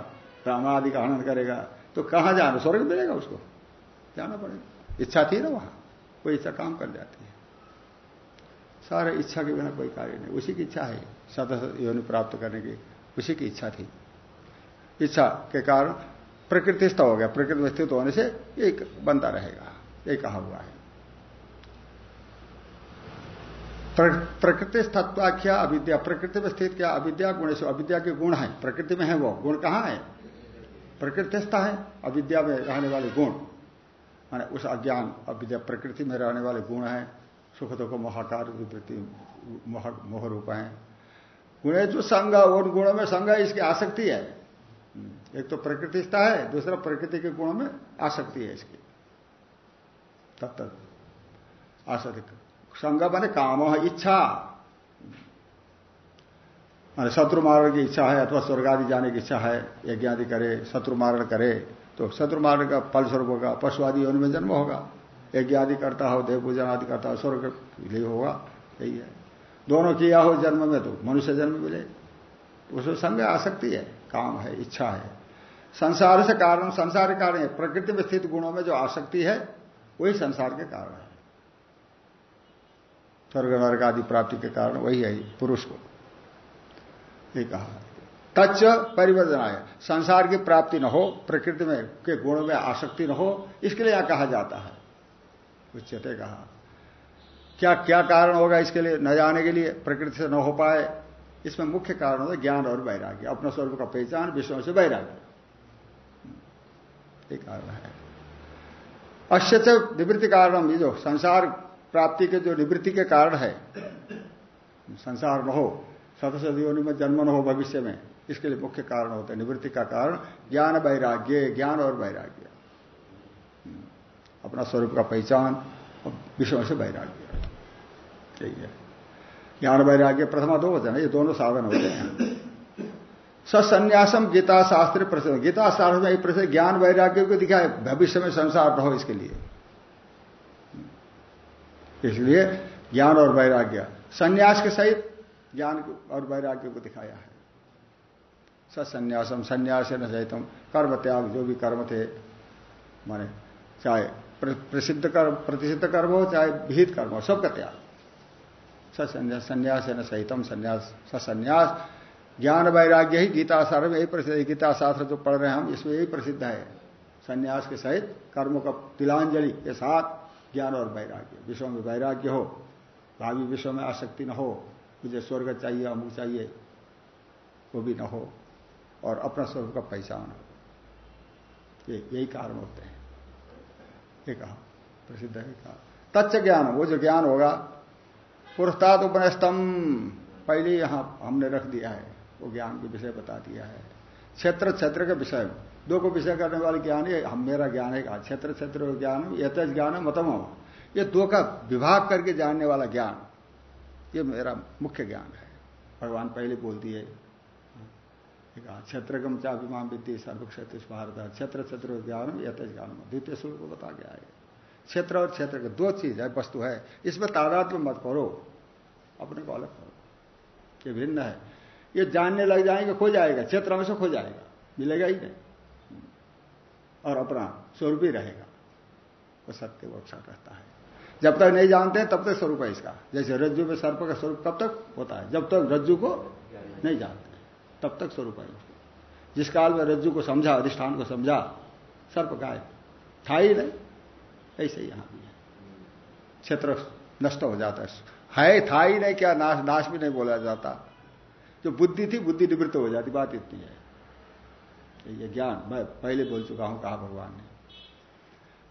राम आदि का हनन करेगा तो कहाँ जाना, स्वर्ग मिलेगा उसको? जाना पड़ेगा। इच्छा थी ना वहाँ, कोई इच्छा काम कर जाती है। सारे इच्छा के बिना कोई कार्य नहीं। उसी की इच्छा है। सदस्य योनि प्राप्त करने की उसी की इच्छा थी। इच्छा के कारण प्रकृतिस्थ हो गया। प्रकृति में स्थित होने से एक बनता रहेगा। ये कहा हुआ है। प्रकृति तत्वाख्या अविद्या? प्रकृति में स्थित क्या अविद्या? गुण से अविद्या के गुण है। प्रकृति में है वो। गुण कहाँ है? प्रकृतिस्थ है। अविद्या में रहने वाले गुण। माने उस अज्ञान अविद्या प्रकृति में रहने वाले गुण है। सुख दुख मोहाकार वृत्ति मोह रूप है गुण जो संग, उन गुणों में संग इसकी आसक्ति है। एक तो प्रकृतिस्था है, दूसरा प्रकृति के गुणों में आसक्ति है इसकी। तत्त आसक्ति। संग बने काम इच्छा। मान शत्रु मारण की इच्छा है, अथवा स्वर्ग आदि जाने की इच्छा है, यज्ञ आदि करे, शत्रु मारण करे तो शत्रु मारण का फल स्वरूप होगा, पशु आदि में जन्म होगा। यज्ञ आदि करता हो देव पूजन आदि करता हो, स्वर्ग लिए होगा, यही है। दोनों किया हो जन्म में तो मनुष्य जन्म मिले। उसमें संग आसक्ति है, काम है, इच्छा है। संसार से कारण, संसार के कारण प्रकृति में स्थित गुणों में जो आसक्ति है, वही संसार के कारण है। स्वर्ग नर्ग आदि प्राप्ति के कारण वही है, पुरुष को। ये कहा तच्च परिवर्तन आय संसार की प्राप्ति न हो, प्रकृति में के गुणों में आसक्ति न हो, इसके लिए यहाँ कहा जाता है। उच्चते कहा क्या क्या कारण होगा इसके लिए न जाने के लिए, प्रकृति से न हो पाए, इसमें मुख्य कारण होता है ज्ञान और वैराग्य, अपना स्वरूप का पहचान विषयों से वैराग्य। कारण है। अश्यच निवृत्ति कारण ये जो संसार प्राप्ति के जो निवृत्ति के कारण है, संसार न हो सदस्य में जन्म न हो भविष्य में, इसके लिए मुख्य कारण होता है निवृत्ति का कारण, ज्ञान वैराग्य, ज्ञान और वैराग्य। अपना स्वरूप का पहचान और विषयों से वैराग्य। यही है। ज्ञान वैराग्य प्रथमा दो वचन ये दोनों साधन होते हैं। सन्यासम गीता शास्त्र प्रसिद्ध गीता शास्त्र में प्रसिद्ध ज्ञान वैराग्य को दिखा है भविष्य में संसार न हो इसके लिए। इसलिए ज्ञान और वैराग्य, संन्यास के सहित ज्ञान और वैराग्य को दिखाया है। सन्यासम संन्यास न सहितम, कर्म त्याग, जो भी कर्म थे, माने, चाहे प्रसिद्ध कर्म प्रतिसिद्ध कर्म हो चाहे विहित कर्म हो, सबका त्याग। सन्यास संन्यास है न सहितम संन्यास सन्यास ज्ञान वैराग्य ही गीता सार में यही प्रसिद्ध गीता शास्त्र जो पढ़ रहे हैं हम, इसमें यही प्रसिद्ध है। संन्यास के सहित कर्म का तिलांजलि के साथ ज्ञान और वैराग्य। विश्व में वैराग्य हो, भावी विश्व में आसक्ति न हो, मुझे स्वर्ग चाहिए अमुक चाहिए, वो भी न हो, और अपना स्वरूप का पहचान ये, यही कारण होते हैं। ये कहा, प्रसिद्ध है कहा। तच्च ज्ञान, वो जो ज्ञान होगा, पुरस्ताद उपनस्तम पहले यहाँ हमने रख दिया है, वो ज्ञान के विषय बता दिया है। क्षेत्र क्षेत्र के विषय, दो को विषय करने वाले ज्ञान ये हम मेरा ज्ञान है, कहा, क्षेत्र क्षेत्र का ज्ञान यथ ज्ञान है, मतम ये दो का विभाग करके जानने वाला ज्ञान, ये मेरा मुख्य ज्ञान है। भगवान पहले बोल दिए क्षेत्रगम चाभिमान विद्य सर्व क्षेत्र भारत क्षेत्र क्षेत्र ज्ञान यथ ज्ञान। द्वितीय श्लोक को बता गया है। क्षेत्र और क्षेत्र के दो चीज़ है, वस्तु है। इसमें तादात्म मत करो। अपने को अलग करो। ये भिन्न है। ये जानने लग जाएँगे, खो जाएगा। क्षेत्र से खो जाएगा। मिलेगा ही नहीं। और अपना स्वरूप ही रहेगा। वो सत्य, वो अक्षर रहता है। जब तक नहीं जानते तब तक स्वरूप है इसका। जैसे रज्जु में सर्प का स्वरूप कब तक होता है। जब तक रज्जु को नहीं जानते। तब तक स्वरूप है। जिस काल में रज्जु को समझा, अधिष्ठान को समझा, सर्प गाय था ही नहीं। ऐसे यहाँ भी है। क्षेत्र नष्ट हो जाता है। है, था ही नहीं, क्या नाश नाश भी नहीं बोला जाता। जो बुद्धि थी, बुद्धि निवृत्त हो जाती। बात इतनी है। ये ज्ञान, मैं पहले बोल चुका हूँ, कहा भगवान ने।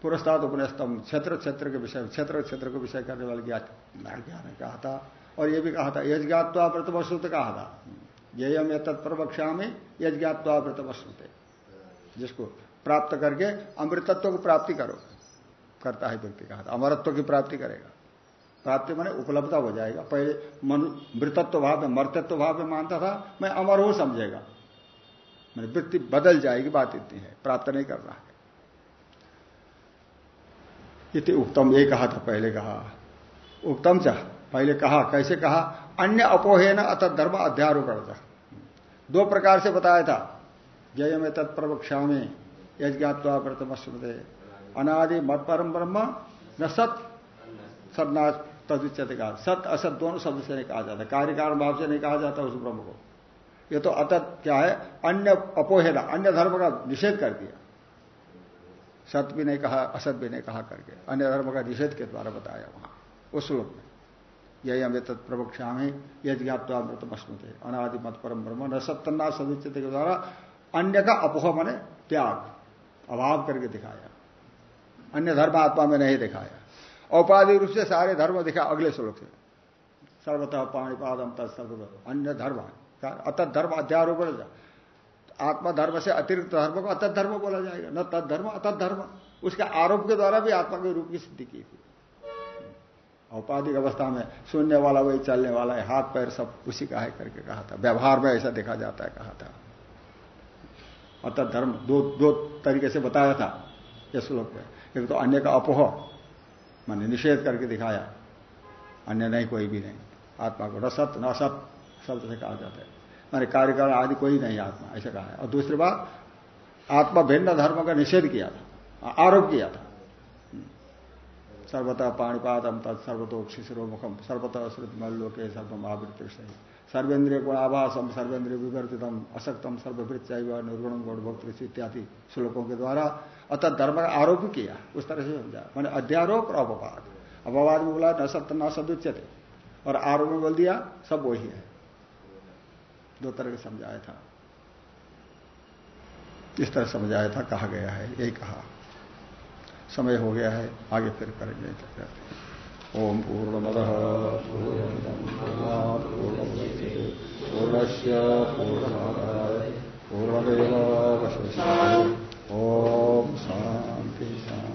पुरस्ताद उपनस्तम क्षेत्र क्षेत्र के विषय, क्षेत्र क्षेत्र को विषय करने वाले ज्ञान ने कहा था। और ये भी कहा था, यज्ञात्वा व्रतवस्तु कहा था। यम तत्प्रवक्षा में यज्ञात्वा व्रतवस्तुते जिसको प्राप्त करके अमृतत्व को प्राप्ति करो। करता है व्यक्ति कहा था, अमरत्व की प्राप्ति करेगा। प्राप्ति मैंने उपलब्धता हो जाएगा। पहले मनु मृतत्व भाव में मर्तत्व भाव में मानता था, मैं अमर हो, समझेगा। मैंने वृत्ति बदल जाएगी, बात इतनी है, प्राप्त नहीं करना है। इति उत्तम ये कहा था, पहले कहा। उत्तम चाह पहले कहा, कैसे कहा? अन्य अपोहे न अत धर्म अध्यारोप दो प्रकार से बताया था। जय में तत्प्रवक्षा में यज्ञात्वा व्रतम स्मृत अनादि मत परम ब्रह्म, न सत सदनाश तदुच्यते कहा। सत, असत दोनों शब्द से नहीं कहा जाता। कार्य कारण भाव से नहीं कहा जाता उस ब्रह्म को। ये तो अतत क्या है? अन्य अपोहेरा अन्य धर्म का निषेध कर दिया। सत भी नहीं कहा, असत भी नहीं कहा करके। अन्य धर्म का निषेध के द्वारा बताया वहाँ, उस श्लोक में। यही हमें तत्प्रवक्षा में यज्ञात्वामृतमस्मृत अनादि मत परम ब्रह्म। न सत्तना सदुचित के द्वारा अन्य का अपोह मने त्याग। अभाव करके दिखाया। अन्य धर्म आत्मा में नहीं दिखाया। औपाधिक रूप से सारे धर्म दिखा अगले श्लोक से। सर्वतः पाणीपादम तत्सर्व अन्य धर्म। अतत धर्म अध्यारोप आत्मा धर्म से अतिरिक्त धर्म को अतत धर्म बोला जाएगा। न तद धर्म अतत धर्म। उसके आरोप के द्वारा भी आत्मा के रूप की सिद्धि की थी। औपाधिक अवस्था में सुनने वाला वही, चलने वाला है, हाथ पैर सब उसी का है करके कहा था। व्यवहार में ऐसा देखा जाता है, कहा था। अतः धर्म, दो दो तरीके से बताया था इस श्लोक में। एक तो अन्य का अपोह, मैंने निषेध करके दिखाया। अन्य नहीं, कोई भी नहीं। आत्मा को रसत न असत शब्द से कहा जाता है। मैंने कार्यकाल आदि कोई नहीं आत्मा, ऐसा कहा है। और दूसरी बात, आत्मा भिन्न धर्म का निषेध किया था, आरोप किया था। सर्वतः पाणीपादम तत् सर्वतो शिशिरो मुखम सर्वतः श्रुतिमल लोके सर्वम आवृत्ति सही सर्वेन्द्रिय गुणाभासम सर्वेन्द्रिय विवर्तितम असक्तम सर्ववृत चाहिए निर्गुण गौड़ भक्त इत्यादि श्लोकों के द्वारा अतः धर्म का आरोप किया। उस तरह से समझा। मैंने अध्यारोप और अपवाद। अपवाद में बोला, न सत्य न सदुच्यते। और आरोप बोल दिया, सब वही है। दो तरह से समझाया था। इस तरह समझाया था, कहा गया है यही कहा। समय हो गया है, आगे फिर करेंगे ओम पूर्णमद पूर्णस्य पूर्णमादाय पूर्णमेव ओम शांति शांति